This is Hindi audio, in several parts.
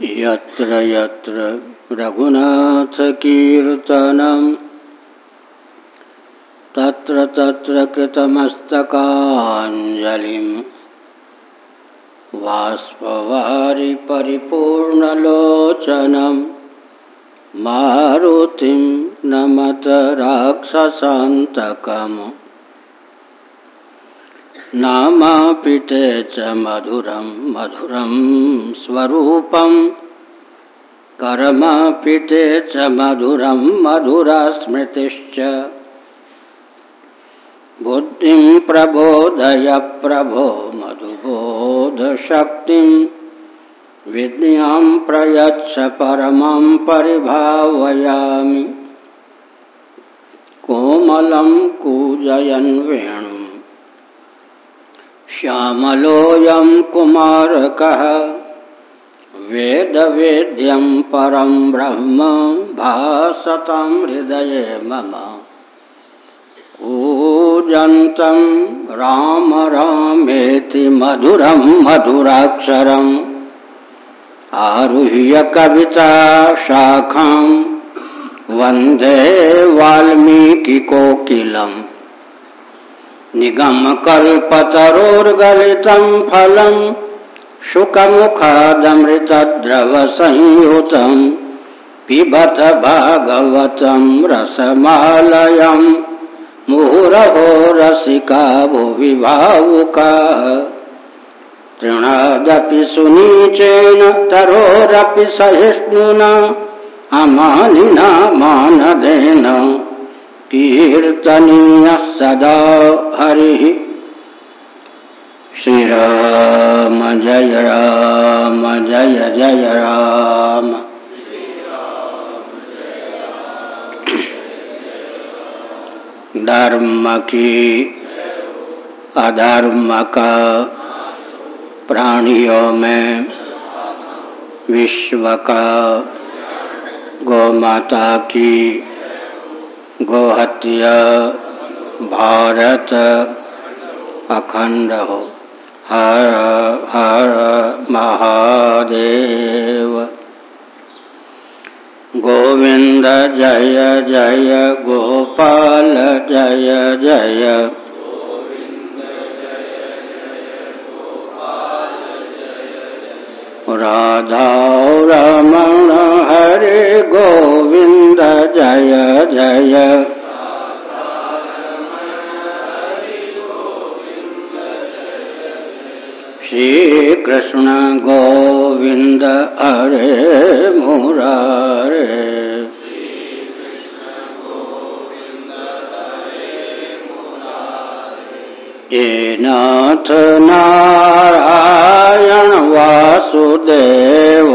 यत्र यत्र रघुनाथकीर्तनम् तत्र तत्र कृतमस्तकाञ्जलिम् वाष्पवारि परिपूर्णलोचनम् मारुतिं नमत राक्षसान्तकम् नामापिते च मधुरं मधुरं स्वरूपम् कर्मापिते च मधुरं मधुरा स्मृतिश्च बुद्धिं प्रबोधय, प्रभो मधुबोधशक्तिं। विद्यां प्रयच्छ, परमं परिभावयामि। कोमलं कूजयन् वेणु। श्यामलोऽयं कुमारकः वेदवेद्यं परं ब्रह्म भासतं हृदये मम। कूजन्तं राम रामेति मधुरं मधुराक्षरम्, आरुह्य कविता शाखां, वंदे वाल्मीकिकोकिलम् निगमकल्पतरोर्गलितं फलम् शुकमुखादमृतद्रवसंयुतम् पिबत भागवतं रसमालयम् मुहुरहो रसिका भुवि भावुकाः तृणादपि सुनीचेन तरोरपि सहिष्णुना अमानिना मानदेन। कीर्तनीय सदा हरि। श्री राम जय राम, जय जय राम। धर्म की अधर्म का प्राणियों में विश्व का गौ माता की गोहत्या भारत अखंड हो हर हर महादेव। गोविंद जय जय, गोपाल जय जय। राधा रमण गोविंद जय जय। श्री कृष्ण गोविंद हरे मुरारे। नाथ नारायण वासुदेव।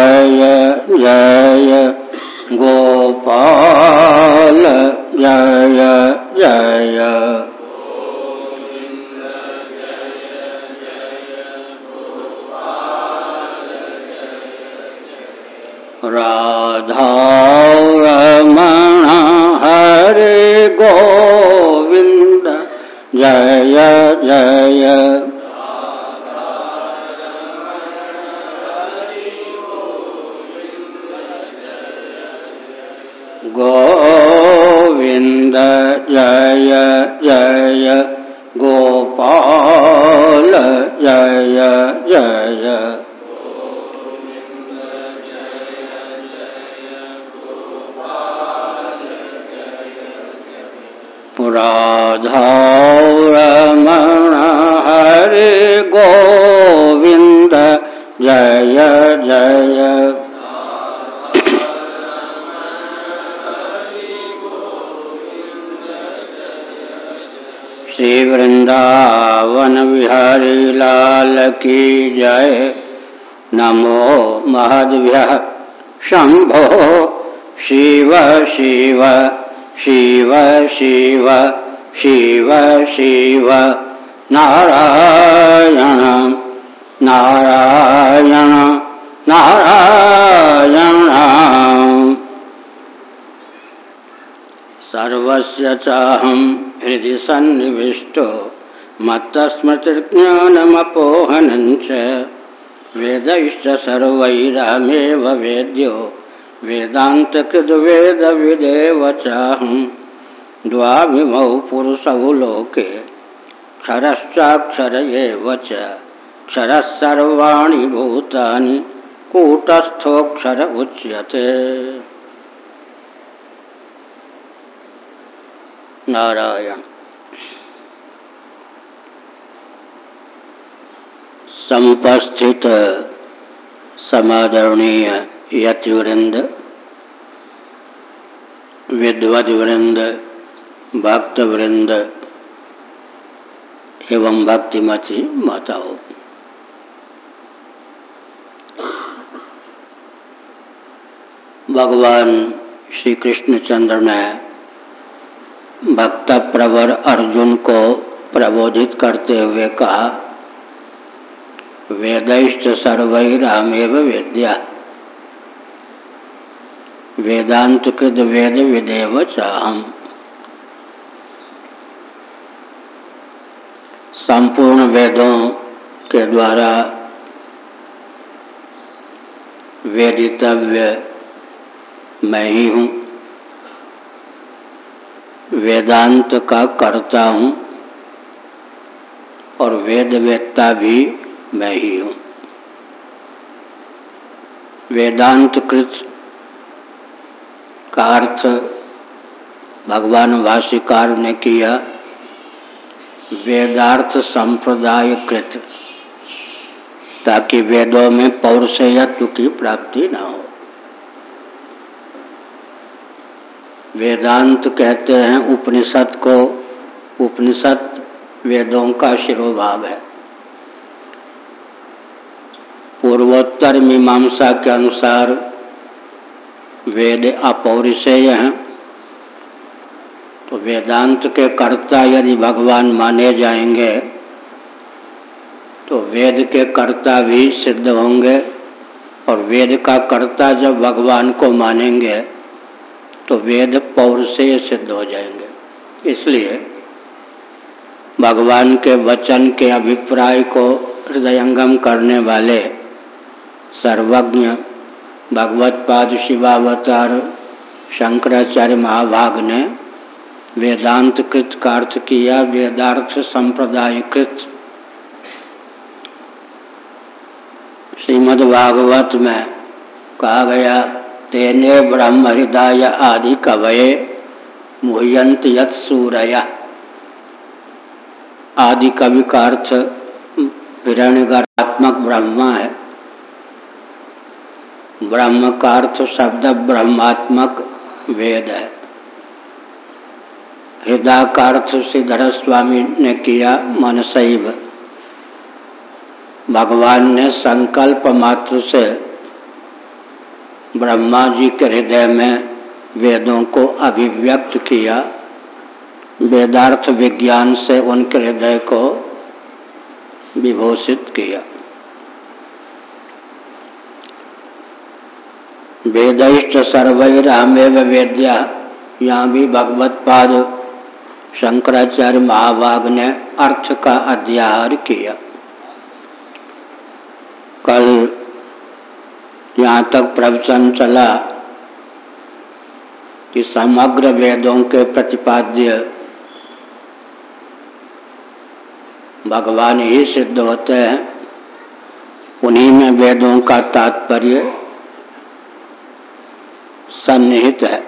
जय गोपाल जय जय सर्वैरामेव वेद्यो। वेदान्तकृद्वेदविदेव चाहं द्वामिमौ पुरुषौ लोके। क्षरश्चाक्षर एव च। क्षरः सर्वाणि भूतानि। उच्यते। नारायण। समुपस्थित समादरणीय यतिवृंद विद्वद्वृंद भक्तवृंद एवं भक्तिमती माताओं। भगवान श्री कृष्णचंद्र ने भक्त प्रवर अर्जुन को प्रबोधित करते हुए कहा वेदैश्च सर्वैरामेव वेद्या। वेदांत कृत वेद विदेव चाहम संपूर्ण वेदों के द्वारा वेदितव्य मैं ही हूँ। वेदांत का करता हूँ और वेद वेदता भी मैं ही हूँ। वेदांत कृत का अर्थ भगवान भाष्यकार ने किया वेदार्थ संप्रदाय कृत, ताकि वेदों में पौरुषयत्व की प्राप्ति न हो। वेदांत कहते हैं उपनिषद को, उपनिषद वेदों का शिरोभाव है। पूर्वोत्तर मीमांसा के अनुसार वेद अपौरिषेय। हैं तो वेदांत के कर्ता यदि भगवान माने जाएँगे तो वेद के कर्ता भी सिद्ध होंगे और वेद का कर्ता जब भगवान को मानेंगे तो वेद पौर से सिद्ध हो जाएँगे। इसलिए भगवान के वचन के अभिप्राय को हृदयंगम करने वाले सर्वज्ञ भगवत पाद शिवावतार शंकराचार्य महाभाग ने वेदांत कृत का अर्थ किया, वेदार्थ संप्रदाय कृत श्रीमद् भागवत में कहा गया, तेने ब्रह्म हृदय आदि कवये मुह्यंत यत सूरय। आदि कवि का अर्थ हिरण्यगर्भात्मक ब्रह्मा है। ब्रह्म का अर्थ शब्द ब्रह्मात्मक वेद है। हृदय का अर्थ श्रीधर स्वामी ने किया मन शैव भगवान ने संकल्प मात्र से ब्रह्मा जी के हृदय में वेदों को अभिव्यक्त किया। वेदार्थ विज्ञान से उनके हृदय को विभूषित किया। वेदिष्ट सर्वैरामेव वेद्या। यहाँ भी भगवत पाद शंकराचार्य महाभाग ने अर्थ का अध्याहार किया कल यहाँ तक प्रवचन चला कि समग्र वेदों के प्रतिपाद्य भगवान ही सिद्ध होते हैं। उन्हीं में वेदों का तात्पर्य सन्निहित है।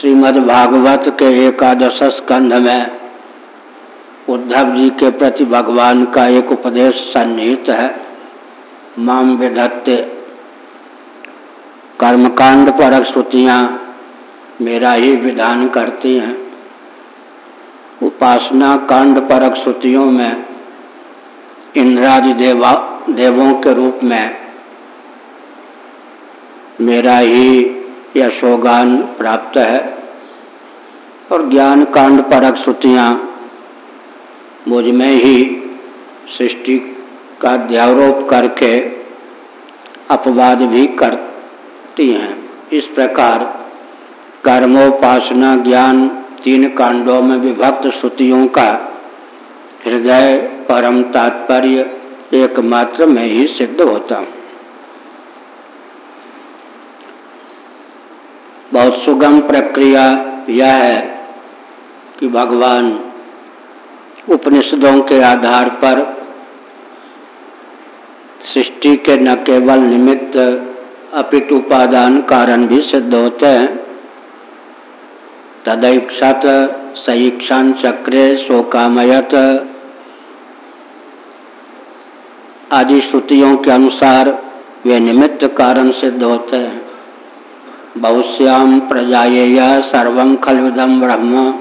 श्रीमद् भागवत के एकादश स्कंध में उद्धव जी के प्रति भगवान का एक उपदेश सन्निहित है। माम विधत्ते कर्मकांड पर श्रुतियाँ मेरा ही विधान करती हैं। उपासना कांड परक श्रुतियों में इंद्रादि देवा देवों के रूप में मेरा ही यशोगान प्राप्त है। और ज्ञान कांड परक श्रुतियाँ मुझमें ही सृष्टि का ध्यारोप करके अपवाद भी करती हैं। इस प्रकार कर्मोपासना ज्ञान तीन कांडों में विभक्त श्रुतियों का हृदय परम तात्पर्य एकमात्र में ही सिद्ध होता। बहुत सुगम प्रक्रिया यह है कि भगवान उपनिषदों के आधार पर सृष्टि के न केवल निमित्त अपित उपादान कारण भी सिद्ध होते हैं। तदैक्षत सईक्षण चक्रे शोकामयत। आदि श्रुतियों के अनुसार वे निमित्त कारण सिद्ध होते हैं। बहुश्याम प्रजाएय सर्वम खलविदम ब्रह्म।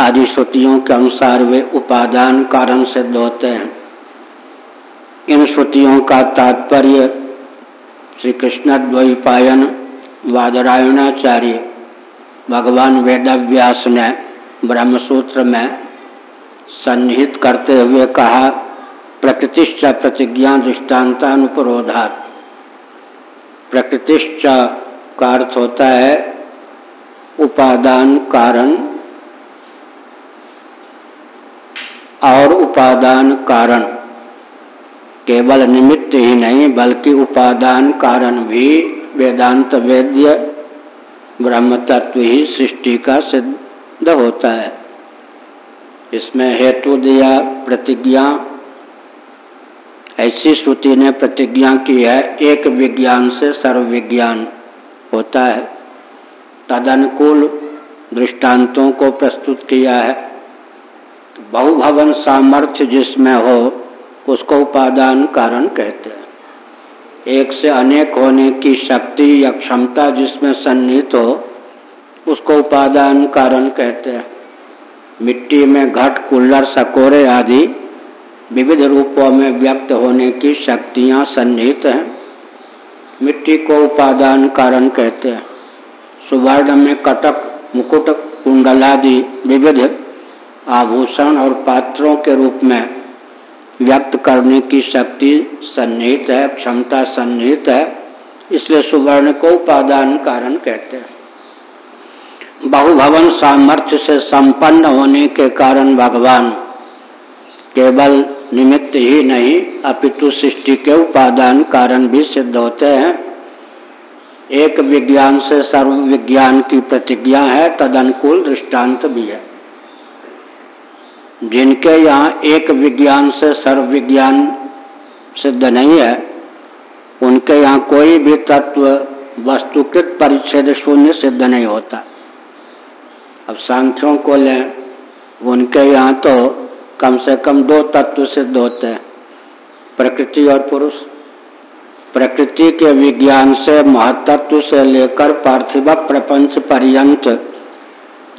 आदि श्रुतियों के अनुसार वे उपादान कारण सिद्ध होते हैं। इन श्रुतियों का तात्पर्य श्री कृष्ण द्वैपायन वादरायणाचार्य भगवान वेदव्यास ने ब्रह्मसूत्र में सन्निहित करते हुए कहा, प्रकृतिश्च प्रतिज्ञा दृष्टानता दृष्टान्तानुपरोधात। प्रकृतिश्च का अर्थ होता है उपादान कारण और उपादान कारण। केवल निमित्त ही नहीं, बल्कि उपादान कारण भी वेदांत वेद्य ब्रह्म तत्व ही सृष्टि का सिद्ध होता है। इसमें हेतु दिया प्रतिज्ञा, ऐसी श्रुति ने प्रतिज्ञा की है, एक विज्ञान से सर्व विज्ञान होता है। तदनुकूल दृष्टांतों को प्रस्तुत किया है। बहुभवन सामर्थ्य जिसमें हो, उसको उपादान कारण कहते हैं। एक से अनेक होने की शक्ति या क्षमता जिसमें सन्निहित हो, उसको उपादान कारण कहते हैं। मिट्टी में घट, कुल्लर, सकोरे आदि विविध रूपों में व्यक्त होने की शक्तियाँ सन्निहित हैं। मिट्टी को उपादान कारण कहते हैं। सुवर्ण में कटक मुकुट कुंडलादि विविध आभूषण और पात्रों के रूप में व्यक्त करने की शक्ति सन्निहित है, क्षमता सन्निहित है, इसलिए सुवर्ण को उपादान कारण कहते हैं। बहुभवन सामर्थ्य से संपन्न होने के कारण भगवान केवल निमित्त ही नहीं, अपितु सृष्टि के उपादान कारण भी सिद्ध होते हैं। एक विज्ञान से सर्व विज्ञान की प्रतिज्ञा है तद अनुकूल दृष्टांत भी है। जिनके यहाँ एक विज्ञान से सर्व विज्ञान सिद्ध नहीं है, उनके यहाँ कोई भी तत्व वस्तुकृत परिच्छेद शून्य सिद्ध नहीं होता। अब सांख्यों को लें, उनके यहाँ तो कम से कम दो तत्व सिद्ध होते हैं। प्रकृति और पुरुष। प्रकृति के विज्ञान से महतत्व से लेकर पार्थिव प्रपंच पर्यंत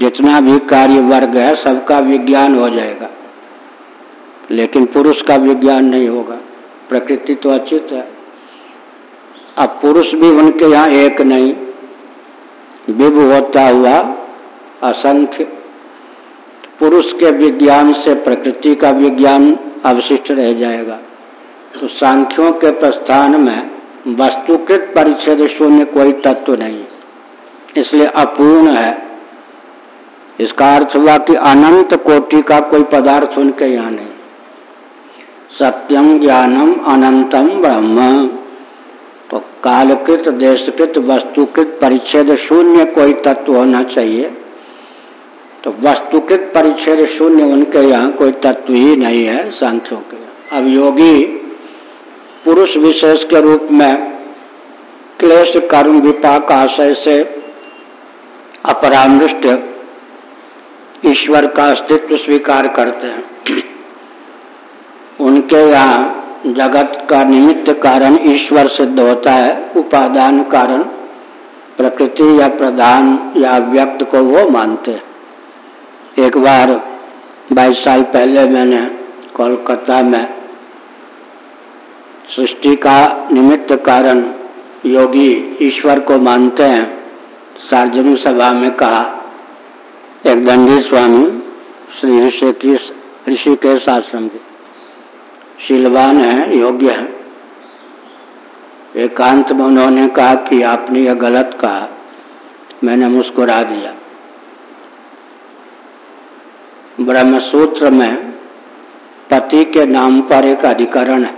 जितना भी कार्य वर्ग है, सबका विज्ञान हो जाएगा। लेकिन पुरुष का विज्ञान नहीं होगा। प्रकृति तो अचित है। अब पुरुष भी उनके यहाँ एक नहीं। विभ होता हुआ असंख्य पुरुष के विज्ञान से प्रकृति का विज्ञान अवशिष्ट रह जाएगा। तो सांख्यों के प्रस्थान में वस्तुकृत परिच्छेद शून्य कोई तत्व नहीं। इसलिए अपूर्ण है। इसका अर्थ हुआ कि अनंत कोटि का कोई पदार्थ उनके यहाँ नहीं। सत्यम ज्ञानम अनंतम ब्रह्म। तो कालकृत, देशकृत, वस्तुकृत परिच्छेद शून्य कोई तत्व होना चाहिए। तो वस्तुकृत परिच्छेद शून्य, उनके यहाँ कोई तत्व ही नहीं है, सांख्यों के। अब योगी पुरुष विशेष के रूप में क्लेश, कर्म, विपाक, आशय से अपरामृष्ट ईश्वर का अस्तित्व स्वीकार करते हैं। उनके यहाँ जगत का निमित्त कारण ईश्वर सिद्ध होता है, उपादान कारण प्रकृति या प्रधान या व्यक्त को वो मानते एक बार, बाईस साल पहले मैंने कोलकाता में सृष्टि का निमित्त कारण योगी ईश्वर को मानते हैं, सार्वजनिक सभा में कहा, एक दंडी स्वामी, श्री ऋषिकेश ऋषिकेश आश्रम के शीलवान है, योग्य है। एकांत में उन्होंने कहा कि आपने यह गलत कहा। मैंने मुस्कुरा दिया। ब्रह्मसूत्र में पति के नाम पर एक अधिकरण है।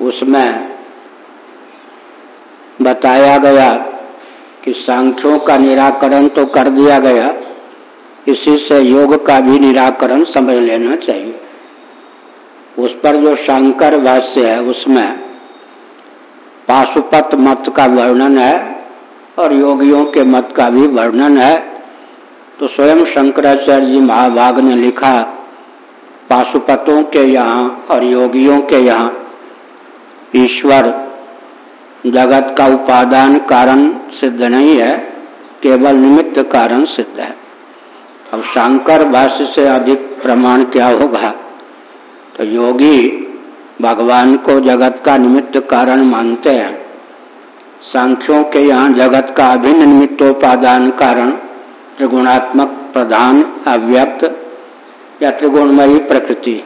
उसमें बताया गया कि सांख्यों का निराकरण तो कर दिया गया, इसी से योग का भी निराकरण समझ लेना चाहिए। उस पर जो शंकर भाष्य है, उसमें पाशुपत मत का वर्णन है और योगियों के मत का भी वर्णन है। तो स्वयं शंकराचार्य जी महाभाग ने लिखा, पाशुपतों के यहाँ और योगियों के यहाँ, ईश्वर, जगत का उपादान कारण सिद्ध नहीं है, केवल निमित्त कारण सिद्ध है। अब शंकर भाष्य से अधिक प्रमाण क्या होगा? तो योगी भगवान को जगत का निमित्त कारण मानते हैं। सांख्यों के यहाँ जगत का अभिन्न निमित्तोपादान कारण त्रिगुणात्मक प्रधान अव्यक्त या त्रिगुणमयी प्रकृति।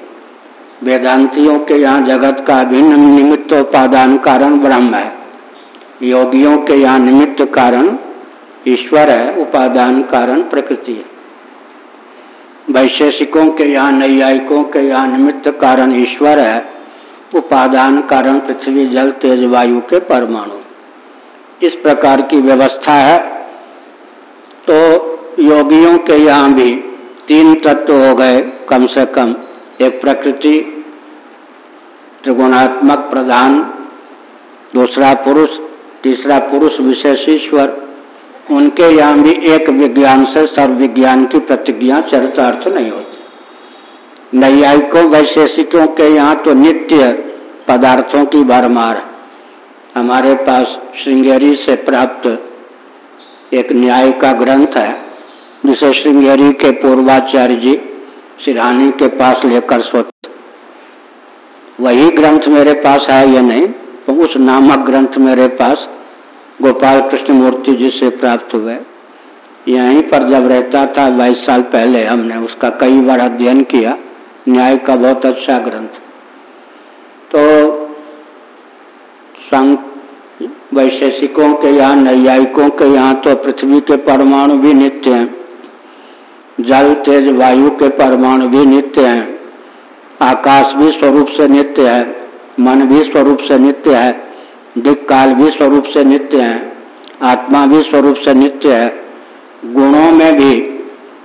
वेदांतियों के यहाँ जगत का अभिन्न निमित्तोपादान कारण ब्रह्म है। योगियों के यहाँ निमित्त कारण ईश्वर है, उपादान कारण प्रकृति है। वैशेषिकों के यहाँ, नैयायिकों के यहाँ निमित्त कारण ईश्वर है, उपादान कारण पृथ्वी, जल, तेज, वायु के परमाणु। इस प्रकार की व्यवस्था है। तो योगियों के यहाँ भी तीन तत्व हो गए कम से कम। एक प्रकृति, त्रिगुणात्मक प्रधान, दूसरा पुरुष, तीसरा पुरुष विशेष ईश्वर। उनके यहाँ भी एक विज्ञान से सर्व विज्ञान की प्रतिज्ञा चरितार्थ नहीं होती। नैयायिकों, वैशेषिकों के यहाँ तो नित्य पदार्थों की भरमार। हमारे पास श्रृंगेरी से प्राप्त एक न्याय का ग्रंथ है। जिसे श्रृंगेरी के पूर्वाचार्य जी सिरानी के पास लेकर सोते। वही ग्रंथ मेरे पास है या नहीं? तो उस नामक ग्रंथ मेरे पास गोपाल कृष्ण मूर्ति जी से प्राप्त हुए। यहीं पर जब रहता था, बाईस साल पहले हमने उसका कई बार अध्ययन किया। न्याय का बहुत अच्छा ग्रंथ। तो वैशेषिकों के यहाँ, नैयायिकों के यहाँ तो पृथ्वी के परमाणु भी नित्य हैं। जल, तेज, वायु के परमाणु भी नित्य हैं। आकाश भी स्वरूप से नित्य है। मन भी स्वरूप से नित्य है। दिक काल भी स्वरूप से नित्य है। आत्मा भी स्वरूप से नित्य है। गुणों में भी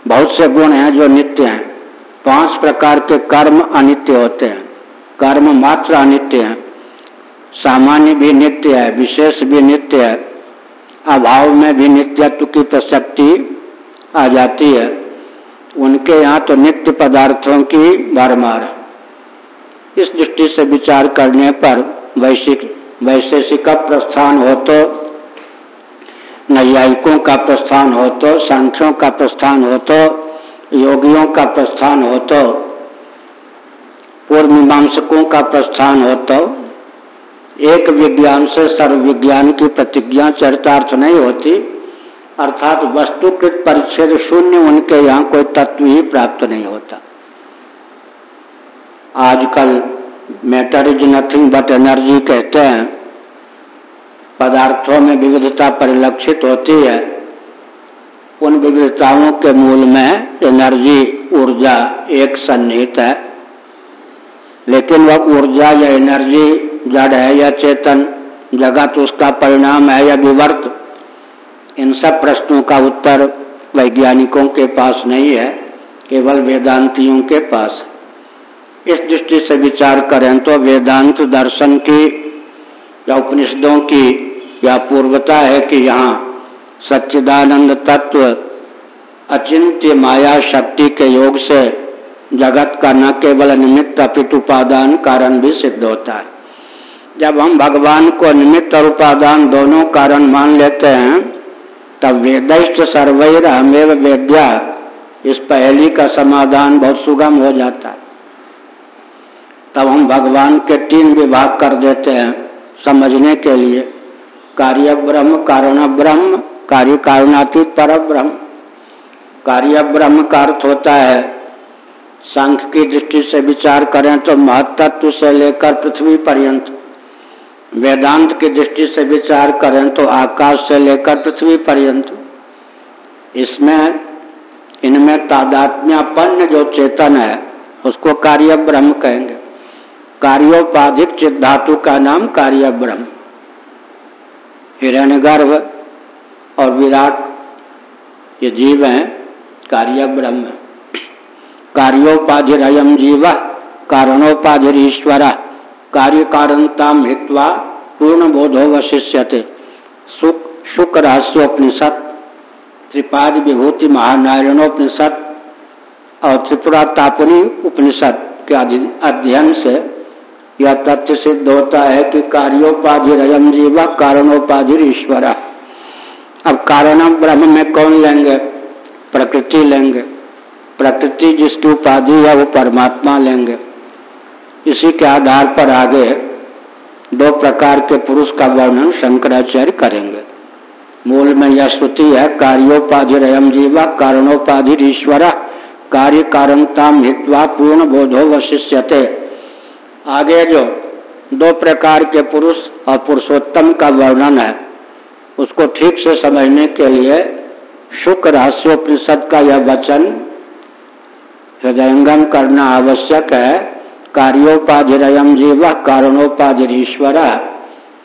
बहुत से गुण हैं जो नित्य हैं। पाँच प्रकार के कर्म अनित्य होते हैं। कर्म मात्र अनित्य हैं। सामान्य भी नित्य है, विशेष भी नित्य है। अभाव में भी नित्यत्व की प्रसक्ति आ जाती है। उनके यहाँ तो नित्य पदार्थों की भरमार। इस दृष्टि से विचार करने पर वैश्विक, वैशेषिक का प्रस्थान हो तो नैयायिकों का प्रस्थान हो तो संख्यों का प्रस्थान हो तो योगियों का प्रस्थान हो तो पूर्व मीमांसकों का प्रस्थान हो तो एक विज्ञान से सर्व विज्ञान की प्रतिज्ञा चरितार्थ नहीं होती। अर्थात वस्तुकृत परिच्छेद शून्य उनके यहाँ कोई तत्व ही प्राप्त नहीं होता। आजकल matter is nothing but energy कहते हैं। पदार्थों में विविधता परिलक्षित होती है। उन विविधताओं के मूल में एनर्जी ऊर्जा एक सन्निहित है। लेकिन वह ऊर्जा या एनर्जी जड़ है या चेतन, जगत उसका परिणाम है या विवर्त। इन सब प्रश्नों का उत्तर वैज्ञानिकों के पास नहीं है, केवल वेदांतियों के पास इस दृष्टि से विचार करें तो वेदांत दर्शन की या उपनिषदों की या पूर्वता है कि यहाँ सच्चिदानंद तत्व अचिंत्य माया शक्ति के योग से जगत का न केवल निमित्त अपित उपादान कारण भी सिद्ध होता है। जब हम भगवान को निमित्त और उपादान दोनों कारण मान लेते हैं तब वेदिष्ट सर्वैर हमेव वेद्या। इस पहली का समाधान बहुत सुगम हो जाता है। तब हम भगवान के तीन विभाग कर देते हैं समझने के लिए। कार्य ब्रह्म, कारण ब्रह्म, कार्य कारणातीत पर ब्रह्म। कार्य ब्रह्म का अर्थ होता है, सांख्य की दृष्टि से विचार करें तो महत्त्व से लेकर पृथ्वी पर्यंत। वेदांत की दृष्टि से विचार करें तो आकाश से लेकर पृथ्वी पर्यंत। इसमें, इनमें तादात्म्यपन्न जो चेतन है, उसको कार्य ब्रह्म कहेंगे। कार्योपाधिक चित धातु का नाम कार्य ब्रह्म हिरण्यगर्भ और विराट ये जीव हैं कार्य ब्रह्म कार्योपाधिरयम जीव, कारणोपाधिर ईश्वर। कार्य कारणता हित्वा पूर्ण बोधो वशिष्यते सुख रहस्योपनिषद त्रिपाद विभूति महानारायणोपनिषद और त्रिपुरा तापनी उपनिषद के अध्ययन से यह तथ्य सिद्ध होता है कि कार्योपाधिरयम जीव, कारणोपाधि ईश्वर। अब कारण ब्रह्म में कौन लेंगे? प्रकृति लेंगे। प्रकृति जिसकी उपाधि है वो परमात्मा लेंगे। इसी के आधार पर आगे दो प्रकार के पुरुष का वर्णन शंकराचार्य करेंगे। मूल में यह श्रुति है कार्योपाधिरयम जीवा, कारणोपाधि ईश्वर कार्य कारणता हित्वा, पूर्ण बोधो वशिष्यते। आगे जो दो प्रकार के पुरुष और पुरुषोत्तम का वर्णन है, उसको ठीक से समझने के लिए शुक्र रहस्योपनिषद का यह वचन हृदयंगम करना आवश्यक है। कार्योपाधिरयम जीव कारणोपाधिरीश्वर।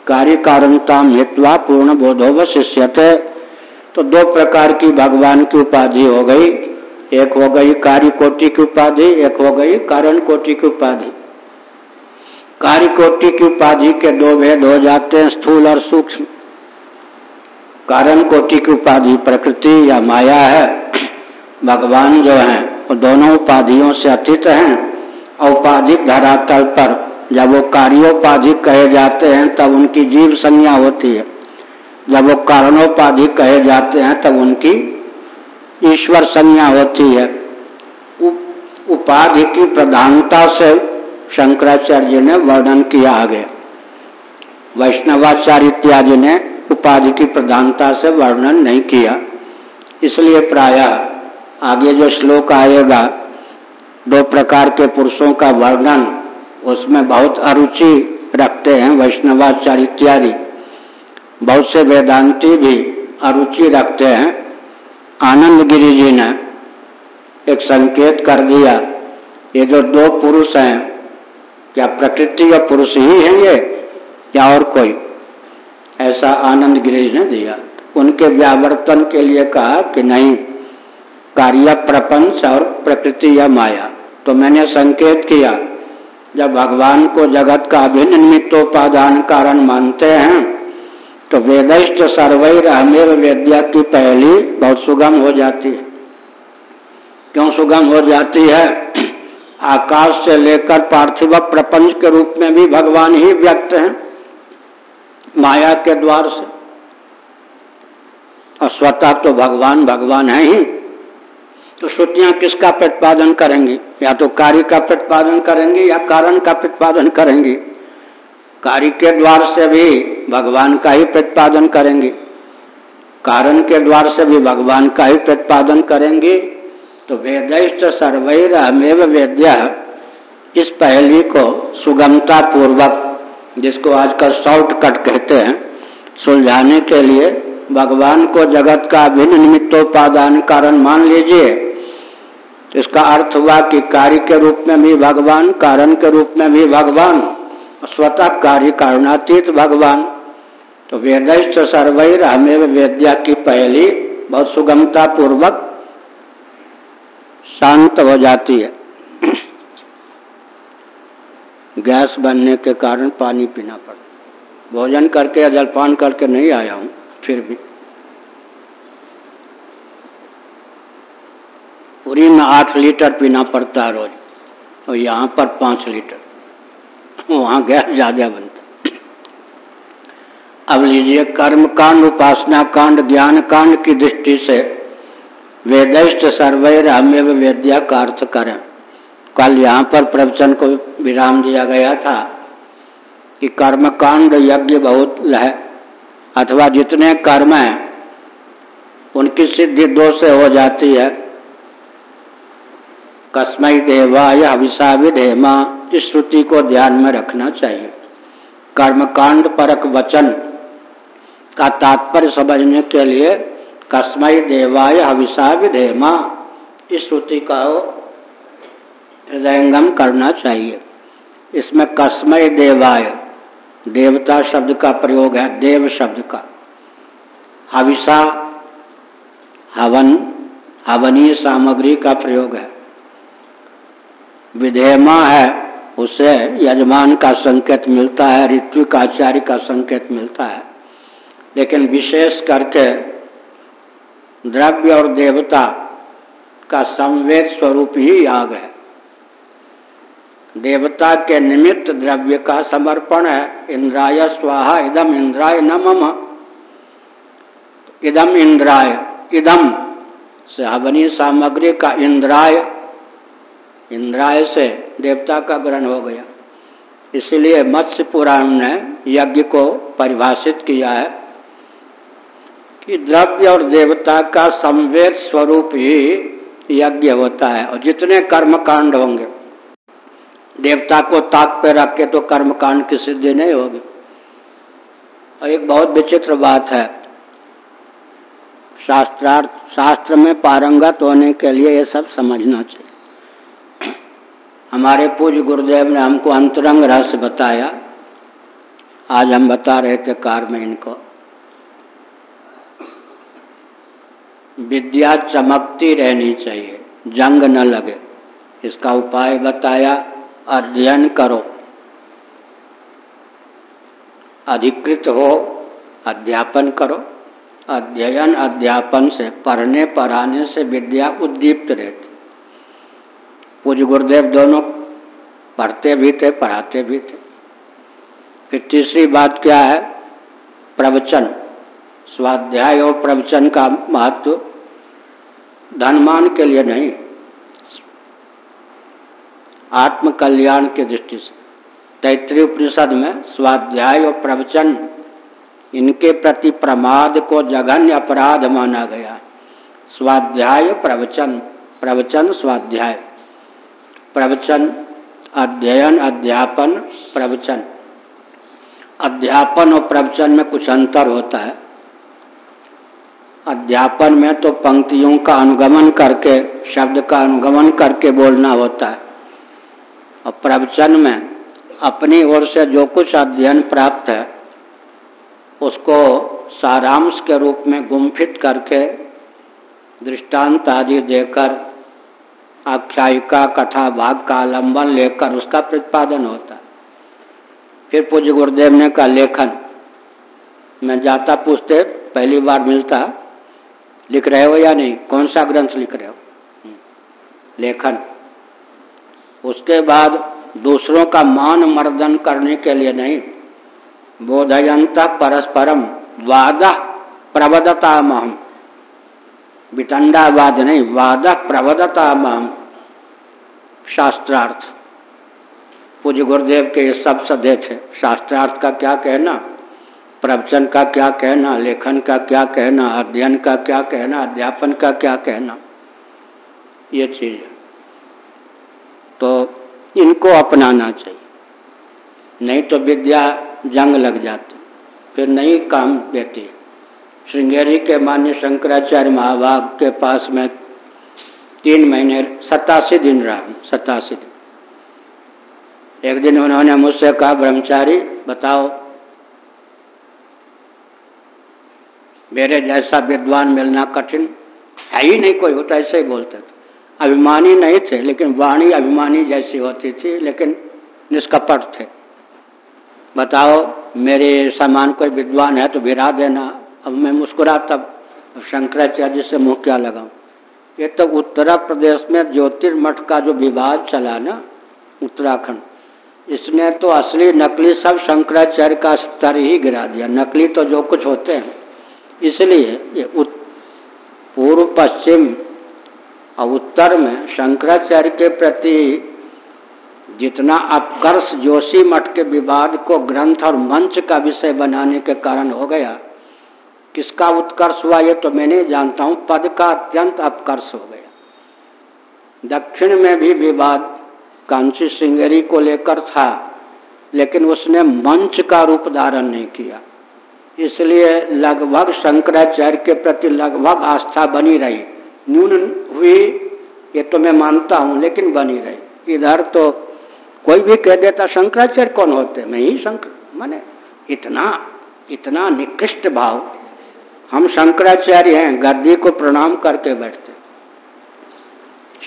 कार्य कारणता हित्वा पूर्ण बोधो वशिष्यते तो दो प्रकार की भगवान की उपाधि हो गई। एक हो गई कार्य कोटि की उपाधि, एक हो गई कारण कोटि की उपाधि। कार्य कोटि की उपाधि के दो भेद हो जाते हैं, स्थूल और सूक्ष्म। कारण कोटि की उपाधि प्रकृति या माया है। भगवान जो है, वो दोनों उपाधियों से अतीत हैं। औपाधिक धरातल पर। जब वो कार्योपाधिक कहे जाते हैं, तब उनकी जीव संज्ञा होती है। जब वो कारणोपाधिक कहे जाते हैं, तब उनकी ईश्वर संज्ञा होती है। उपाधि की प्रधानता से शंकराचार्य ने वर्णन किया आगे। वैष्णवाचार्य इत्यादि ने उपाधि की प्रधानता से वर्णन नहीं किया। इसलिए प्रायः आगे जो श्लोक आएगा दो प्रकार के पुरुषों का वर्णन, उसमें बहुत अरुचि रखते हैं वैष्णवाचार्य इत्यादि बहुत से वेदांती भी अरुचि रखते हैं। आनंद गिरी जी ने एक संकेत कर दिया, ये जो दो पुरुष हैं, क्या प्रकृति या पुरुष ही हैं ये, या और कोई? ऐसा आनंद गिरी ने दिया। उनके व्यावर्तन के लिए कहा कि नहीं, कार्य प्रपंच और प्रकृति या माया। तो मैंने संकेत किया, जब भगवान को जगत का अभिन्न निमित्तोपादान कारण मानते हैं तो वेदिष्ट सर्वैर हमें वेद्या की पहली बहुत सुगम हो जाती है। क्यों सुगम हो जाती है? आकाश से लेकर पार्थिव प्रपंच के रूप में भी भगवान ही व्यक्त हैं, माया के द्वार से। और स्वतः तो भगवान भगवान है ही। तो श्रुतियाँ किसका प्रतिपादन करेंगी? या तो कार्य का प्रतिपादन करेंगे या कारण का प्रतिपादन करेंगी? कार्य के द्वार से भी भगवान का ही प्रतिपादन करेंगे। कारण के द्वार से भी भगवान का ही प्रतिपादन करेंगे। तो वेदिष्ट सर्वैर अमेव वेद्य, इस पहली को सुगमता पूर्वक जिसको आजकल शॉर्टकट कहते हैं, सुलझाने के लिए भगवान को जगत का भिन्न निमित्तोपादान कारण मान लीजिए। इसका अर्थ हुआ कि कार्य के रूप में भी भगवान, कारण के रूप में भी भगवान, स्वतः कार्य कारणातीत भगवान। तो वेदिष्ट सर्वैर हमें वेद्या की पहली बहुत सुगमता पूर्वक शांत हो जाती है। गैस बनने के कारण पानी पीना पड़ता भोजन करके या जलपान करके नहीं आया हूँ, फिर भी। पूरी में आठ लीटर पीना पड़ता है रोज। और यहाँ पर पाँच लीटर। वहाँ गैस ज़्यादा बनता। अब लीजिए, कर्म कांड, उपासना कांड, ज्ञान कांड की दृष्टि से वेदिष्ट सर्वैर हमें वेद्या का अर्थ करें। कल यहाँ पर प्रवचन को विराम दिया गया था कि कर्म कांड यज्ञ बहुत है, अथवा जितने कर्म हैं, उनकी सिद्धि दो से हो जाती है। कस्मई देवाय हविषा विधेमा, इस श्रुति को ध्यान में रखना चाहिए। कर्मकांड परक वचन का तात्पर्य समझने के लिए कस्मई देवाय हविषा विधेमा, इस श्रुति का हृदयंगम करना चाहिए। इसमें कस्मय देवाय, देवता शब्द का प्रयोग है, देव शब्द का। हविषा, हवन, हवनीय सामग्री का प्रयोग है। विधेयमा है, उसे यजमान का संकेत मिलता है ऋत्विक आचार्य का संकेत मिलता है। लेकिन विशेष करके द्रव्य और देवता का संवेद स्वरूप ही याग है। देवता के निमित्त द्रव्य का समर्पण है, इंद्राय स्वाहा इदम इंद्राय न मम इदम इंद्राय, इदम से हवनी सामग्री का इंद्राय इंद्राय से देवता का ग्रहण हो गया। इसलिए मत्स्य पुराण ने यज्ञ को परिभाषित किया है कि द्रव्य और देवता का संवेद स्वरूप ही यज्ञ होता है और जितने कर्म कांड होंगे, देवता को ताक पे रख के तो कर्म कांड की सिद्धि नहीं होगी। और एक बहुत विचित्र बात है, शास्त्रार्थ शास्त्र में पारंगत होने के लिए ये सब समझना चाहिए। हमारे पूज्य गुरुदेव ने हमको अंतरंग रहस्य बताया। आज हम बता रहे थे कार में इनको। विद्या चमकती रहनी चाहिए, जंग न लगे। इसका उपाय बताया, अध्ययन करो। अधिकृत हो, अध्यापन करो। अध्ययन अध्यापन से, पढ़ने पढ़ाने से विद्या उद्दीप्त रहती पूज्य गुरुदेव दोनों पढ़ते भी थे, पढ़ाते भी थे। फिर तीसरी बात क्या है? प्रवचन। स्वाध्याय और प्रवचन का महत्व धनमान के लिए नहीं आत्म कल्याण की दृष्टि से। तैतृय उपनिषद में स्वाध्याय और प्रवचन, इनके प्रति प्रमाद को जघन्य अपराध माना गया स्वाध्याय, प्रवचन प्रवचन, स्वाध्याय। प्रवचन, अध्ययन, अध्यापन, प्रवचन। अध्यापन और प्रवचन में कुछ अंतर होता है। अध्यापन में तो पंक्तियों का अनुगमन करके, शब्द का अनुगमन करके बोलना होता है। और प्रवचन में अपनी ओर से जो कुछ अध्ययन प्राप्त है, उसको सारांश के रूप में गुम्फित करके दृष्टांत आदि देकर आख्यायिका कथा, भाग का आलंबन लेकर उसका प्रतिपादन होता है। फिर पूज्य गुरुदेव ने कहा, लेखन, मैं जाता, पूछते, पहली बार मिलता, लिख रहे हो या नहीं? कौन सा ग्रंथ लिख रहे हो? हम्म। लेखन, उसके बाद दूसरों का मान मर्दन करने के लिए नहीं। बोधयंत परस्परम वादा प्रबदता महम वितंडावाद नहीं वाद प्रवदता महम शास्त्रार्थ। पूज्य गुरुदेव के ये सब सदे थे। शास्त्रार्थ का क्या कहना? प्रवचन का क्या कहना? लेखन का क्या कहना? अध्ययन का क्या कहना? अध्यापन का क्या कहना? ये चीज़। तो इनको अपनाना चाहिए। नहीं तो विद्या जंग लग जाती। फिर नहीं काम देती श्रृंगेरी के मान्य शंकराचार्य महाभाग के पास में तीन महीने सतासी दिन रहा सतासी दिन। एक दिन उन्होंने मुझसे कहा, ब्रह्मचारी, बताओ, मेरे जैसा विद्वान मिलना कठिन है ही नहीं, कोई होता ऐसे ही बोलते थे। अभिमानी नहीं थे, लेकिन वाणी अभिमानी जैसी होती थी, लेकिन निष्कपट थे। बताओ, मेरे समान कोई विद्वान है तो भिरा देना। अब मैं मुस्कुरा तब शंकराचार्य से मुँह क्या लगाऊँ? ये तो उत्तर प्रदेश में ज्योतिर्मठ का जो विवाद चला ना, उत्तराखंड इसने तो असली नकली सब शंकराचार्य का स्तर ही गिरा दिया। नकली तो जो कुछ होते हैं। इसलिए ये पूर्व, पश्चिम और उत्तर में शंकराचार्य के प्रति जितना अपकर्ष जोशी मठ के विवाद को ग्रंथ और मंच का विषय बनाने के कारण हो गया किसका उत्कर्ष हुआ ये तो मैं नहीं जानता हूँ। पद का अत्यंत अपकर्ष हो गया। दक्षिण में भी विवाद कांची सिंगेरी को लेकर था, लेकिन उसने मंच का रूप धारण नहीं किया। इसलिए लगभग शंकराचार्य के प्रति लगभग आस्था बनी रही। न्यून हुई, ये तो मैं मानता हूँ, लेकिन बनी रही। इधर तो कोई भी कह देता, शंकराचार्य कौन होते? मैं ही शंकर, माने इतना इतना निकृष्ट भाव हम शंकराचार्य हैं, गद्दी को प्रणाम करके बैठते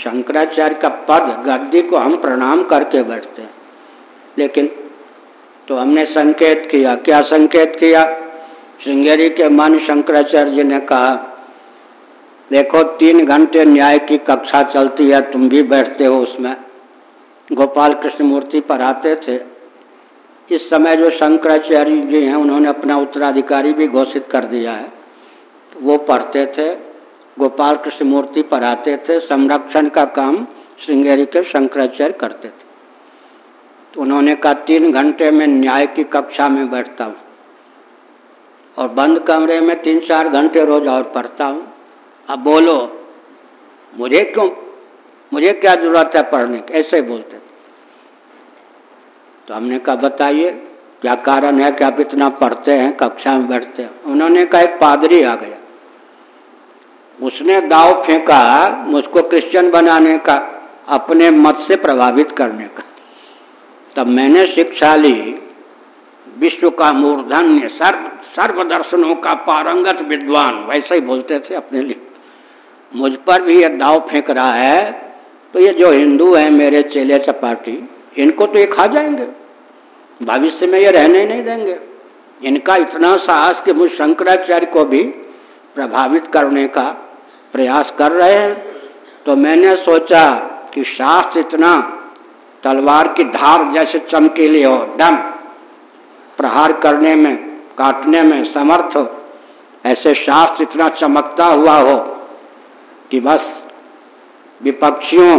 शंकराचार्य का पद, गद्दी को हम प्रणाम करके बैठते लेकिन तो हमने संकेत किया, क्या संकेत किया? श्रृंगेरी के मन शंकराचार्य जी ने कहा, देखो, तीन घंटे न्याय की कक्षा चलती है, तुम भी बैठते हो उसमें। गोपाल कृष्ण मूर्ति पढ़ाते थे। इस समय जो शंकराचार्य जी हैं, उन्होंने अपना उत्तराधिकारी भी घोषित कर दिया है। वो पढ़ते थे गोपाल कृष्ण मूर्ति पढ़ाते थे, संरक्षण का काम श्रृंगेरी के शंकराचार्य करते थे। तो उन्होंने कहा, तीन घंटे में न्याय की कक्षा में बैठता हूँ और बंद कमरे में तीन चार घंटे रोज और पढ़ता हूँ। अब बोलो, मुझे क्यों, मुझे क्या ज़रूरत है पढ़ने की? ऐसे बोलते थे। तो हमने कहा, बताइए, क्या कारण है कि आप इतना पढ़ते हैं, कक्षा में बैठते हैं? उन्होंने कहा, एक पादरी आ गया। उसने दाव फेंका मुझको क्रिश्चियन बनाने का, अपने मत से प्रभावित करने का। तब मैंने शिक्षा ली, विश्व का मूर्धन्य, सर्व सर्व दर्शनों का पारंगत विद्वान, वैसे ही बोलते थे अपने लिए। मुझ पर भी ये दाव फेंक रहा है तो ये जो हिंदू है मेरे चेले चपाटी, इनको तो ये खा जाएँगे। भविष्य में ये रहने ही नहीं देंगे। इनका इतना साहस कि मुझ शंकराचार्य को भी प्रभावित करने का प्रयास कर रहे हैं। तो मैंने सोचा कि शास्त्र इतना तलवार की धार जैसे चमकीली हो, डम, प्रहार करने में, काटने में समर्थ हो, ऐसे शास्त्र इतना चमकता हुआ हो कि बस विपक्षियों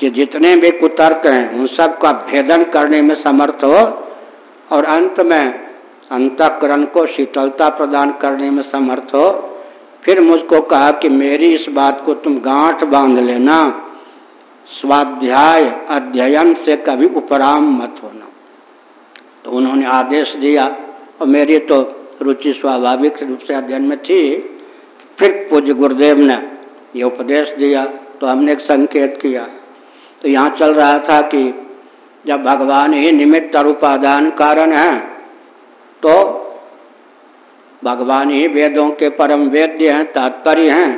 के जितने भी कुतर्क हैं, उन सब का भेदन करने में समर्थ हो और अंत में अंतकरण को शीतलता प्रदान करने में समर्थ हो। फिर मुझको कहा कि मेरी इस बात को तुम गांठ बाँध लेना। स्वाध्याय अध्ययन से कभी उपराम मत होना। तो उन्होंने आदेश दिया और मेरी तो रुचि स्वाभाविक रूप से अध्ययन में थी। फिर पूज्य गुरुदेव ने ये उपदेश दिया तो हमने एक संकेत किया। तो यहाँ चल रहा था कि जब भगवान ही निमित्त और उपादान कारण है तो भगवान ही वेदों के परम वेद्य हैं, तात्पर्य हैं।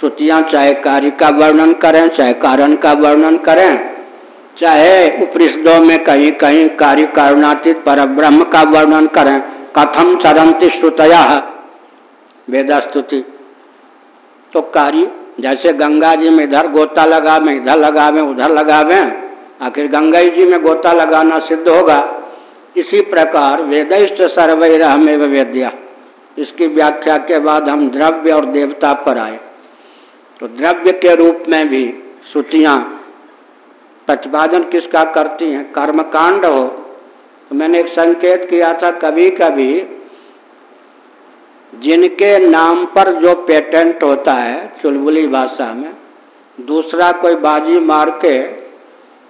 श्रुतियाँ चाहे कार्य का वर्णन करें, चाहे कारण का वर्णन करें। चाहे उपनिषदों में कहीं कहीं कार्य कारुणातीत पर ब्रह्म का वर्णन करें। कथम चरंती श्रुतया? वेदा स्तुति तो कार्य, जैसे गंगा जी में इधर गोता लगा, में इधर लगावे उधर लगावे आखिर गंगा जी में गोता लगाना सिद्ध होगा। इसी प्रकार वेदिष्ट सर्वैर हमें वेद्या। इसकी व्याख्या के बाद हम द्रव्य और देवता पर आए। तो द्रव्य के रूप में भी श्रुतियाँ प्रतिपादन किसका करती हैं? कर्मकांड हो। तो मैंने एक संकेत किया था कभी कभी जिनके नाम पर जो पेटेंट होता है चुलबुली भाषा में, दूसरा कोई बाजी मार के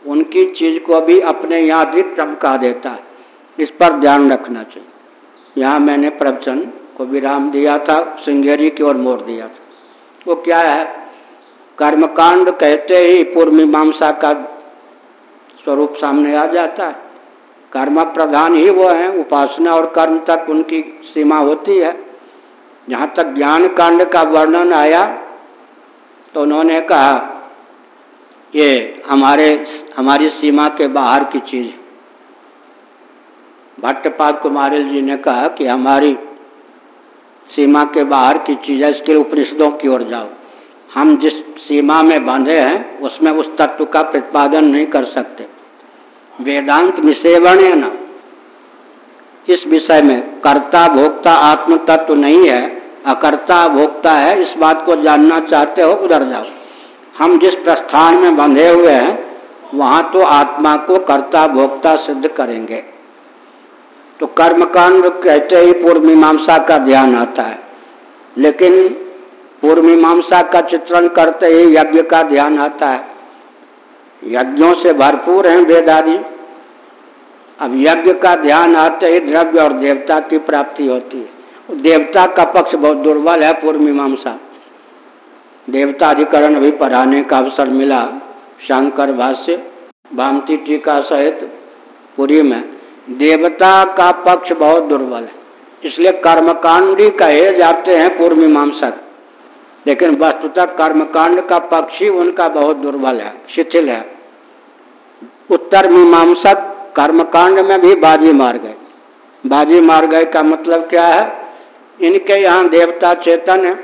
उनकी चीज़ को भी अपने यहाँ भी चमका देता है। इस पर ध्यान रखना चाहिए। यहाँ मैंने प्रवचन को विराम दिया था, सिंगेरी की ओर मोड़ दिया था। वो क्या है? कर्मकांड कहते ही पूर्व मीमांसा का स्वरूप सामने आ जाता है। कर्म प्रधान ही वो है, उपासना और कर्म तक उनकी सीमा होती है। जहाँ तक ज्ञान कांड का वर्णन आया तो उन्होंने कहा, ये हमारे, हमारी सीमा के बाहर की चीज़ भट्टपाद कुमारिल जी ने कहा कि हमारी सीमा के बाहर की चीज़ है, इसके उपनिषदों की ओर जाओ। हम जिस सीमा में बांधे हैं, उसमें उस तत्व का प्रतिपादन नहीं कर सकते। वेदांत निषेवण है ना? इस विषय में कर्ता भोक्ता आत्म तत्व नहीं है, अकर्ता भोक्ता है, इस बात को जानना चाहते हो, उधर जाओ। हम जिस प्रस्थान में बंधे हुए हैं, वहाँ तो आत्मा को कर्ता भोक्ता सिद्ध करेंगे। तो कर्मकांड कहते ही पूर्व मीमांसा का ध्यान आता है। लेकिन पूर्व मीमांसा का चित्रण करते ही यज्ञ का ध्यान आता है। यज्ञों से भरपूर हैं वेदादि अब यज्ञ का ध्यान आते ही द्रव्य और देवता की प्राप्ति होती है। देवता का पक्ष बहुत दुर्बल है पूर्व मीमांसा देवता अधिकरण भी पढ़ाने का अवसर मिला। शंकर भाष्य, भामती टीका सहित पुरी में। देवता का पक्ष बहुत दुर्बल है। इसलिए कर्मकांडी कहे जाते हैं पूर्व मीमांसक लेकिन वस्तुतः कर्मकांड का पक्ष ही उनका बहुत दुर्बल है, शिथिल है। उत्तर मीमांसक कर्मकांड में भी बाजी मार गए। बाजी मार गए का मतलब क्या है? इनके यहाँ देवता चेतन है।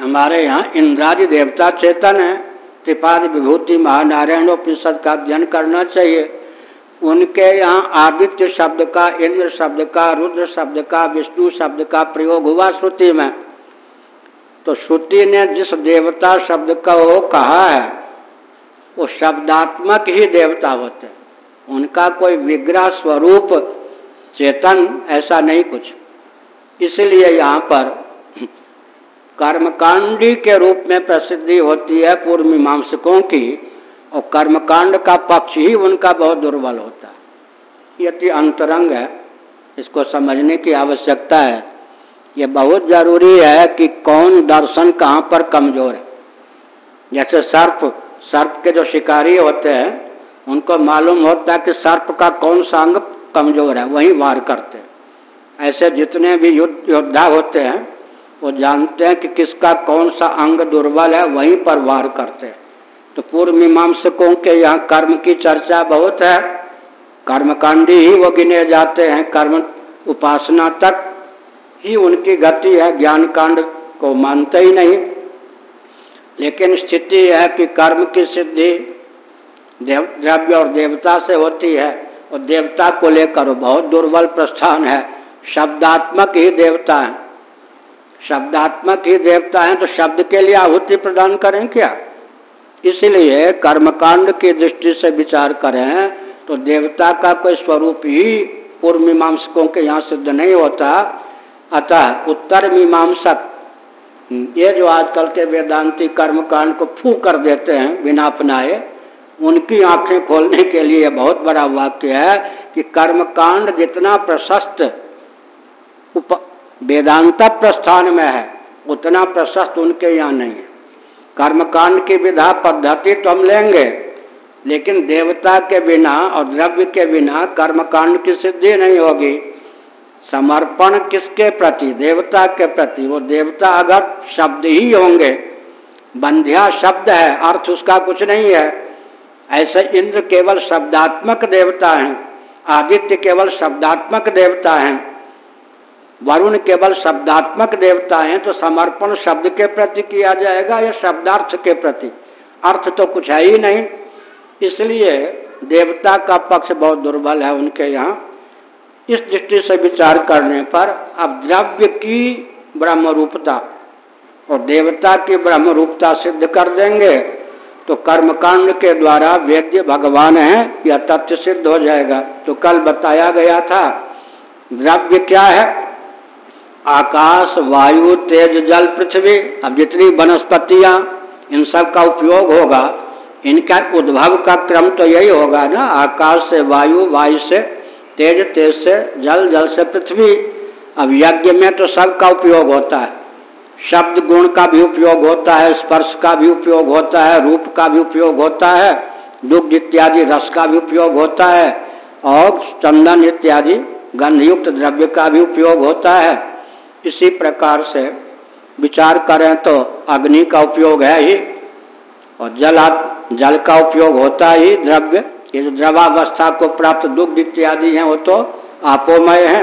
हमारे यहाँ इंद्रादि देवता चेतन है। त्रिपाद विभूति महानारायण उपनिषद का अध्ययन करना चाहिए। उनके यहाँ आदित्य शब्द का, इंद्र शब्द का, रुद्र शब्द का, विष्णु शब्द का प्रयोग हुआ श्रुति में। तो श्रुति ने जिस देवता शब्द का वो कहा है, वो शब्दात्मक ही देवता होते हैं। उनका कोई विग्रह स्वरूप, चेतन, ऐसा नहीं कुछ। इसलिए यहाँ पर कर्मकांडी के रूप में प्रसिद्धि होती है पूर्व मीमांसकों की। और कर्मकांड का पक्ष ही उनका बहुत दुर्बल होता है। यदि अंतरंग है। इसको समझने की आवश्यकता है। ये बहुत ज़रूरी है कि कौन दर्शन कहाँ पर कमज़ोर है। जैसे सर्प सर्प के जो शिकारी होते हैं, उनको मालूम होता है कि सर्प का कौन सा अंग कमज़ोर है, वही वार करते हैं। ऐसे जितने भी युद्ध, योद्धा होते हैं, वो जानते हैं कि किसका कौन सा अंग दुर्बल है, वहीं पर वार करते हैं। तो पूर्व मीमांसकों के यहाँ कर्म की चर्चा बहुत है। कर्मकांडी ही वो गिने जाते हैं। कर्म उपासना तक ही उनकी गति है। ज्ञान कांड को मानते ही नहीं। लेकिन स्थिति है कि कर्म की सिद्धि द्रव्य और देवता से होती है और देवता को लेकर बहुत दुर्बल प्रस्थान है। शब्दात्मक ही देवता है। शब्दात्मक ही देवता है तो शब्द के लिए आहुति प्रदान करें क्या? इसलिए कर्मकांड की दृष्टि से विचार करें तो देवता का कोई स्वरूप ही पूर्व मीमांसकों के यहाँ सिद्ध नहीं होता। अतः उत्तर मीमांसक, ये जो आजकल के वेदांती कर्मकांड को फू कर देते हैं, बिना अपनाए, उनकी आँखें खोलने के लिए बहुत बड़ा वाक्य है कि कर्मकांड जितना प्रशस्त वेदांत प्रस्थान में है, उतना प्रशस्त उनके यहाँ नहीं है। कर्मकांड की विधा पद्धति तो हम लेंगे, लेकिन देवता के बिना और द्रव्य के बिना कर्मकांड की सिद्धि नहीं होगी। समर्पण किसके प्रति? देवता के प्रति। वो देवता अगर शब्द ही होंगे, बंध्या शब्द है, अर्थ उसका कुछ नहीं है। ऐसे इंद्र केवल शब्दात्मक देवता हैं, आदित्य केवल शब्दात्मक देवता हैं। वरुण केवल शब्दात्मक देवता हैं तो समर्पण शब्द के प्रति किया जाएगा या शब्दार्थ के प्रति? अर्थ तो कुछ है ही नहीं। इसलिए देवता का पक्ष बहुत दुर्बल है उनके यहाँ। इस दृष्टि से विचार करने पर अब द्रव्य की ब्रह्म रूपता और देवता की ब्रह्म रूपता सिद्ध कर देंगे तो कर्मकांड के द्वारा वेद्य भगवान है, यह तथ्य सिद्ध हो जाएगा। तो कल बताया गया था, द्रव्य क्या है? आकाश, वायु, तेज, जल, पृथ्वी, अब जितनी वनस्पतियाँ, इन सब का उपयोग होगा, इनका उद्भव का क्रम तो यही होगा ना, आकाश से वायु वायु से तेज तेज से जल जल से पृथ्वी। अब यज्ञ में तो सबका उपयोग होता है। शब्द गुण का भी उपयोग होता है, स्पर्श का भी उपयोग होता है, रूप का भी उपयोग होता है, दुग्ध इत्यादि, रस का भी उपयोग होता है, और चंदन इत्यादि, गंधयुक्त द्रव्य का भी उपयोग होता है। इसी प्रकार से विचार करें तो अग्नि का उपयोग है ही, और जल जल का उपयोग होता ही द्रव्य जो द्रवावस्था को प्राप्त दुग्ध इत्यादि हैं वो तो आपोमय है।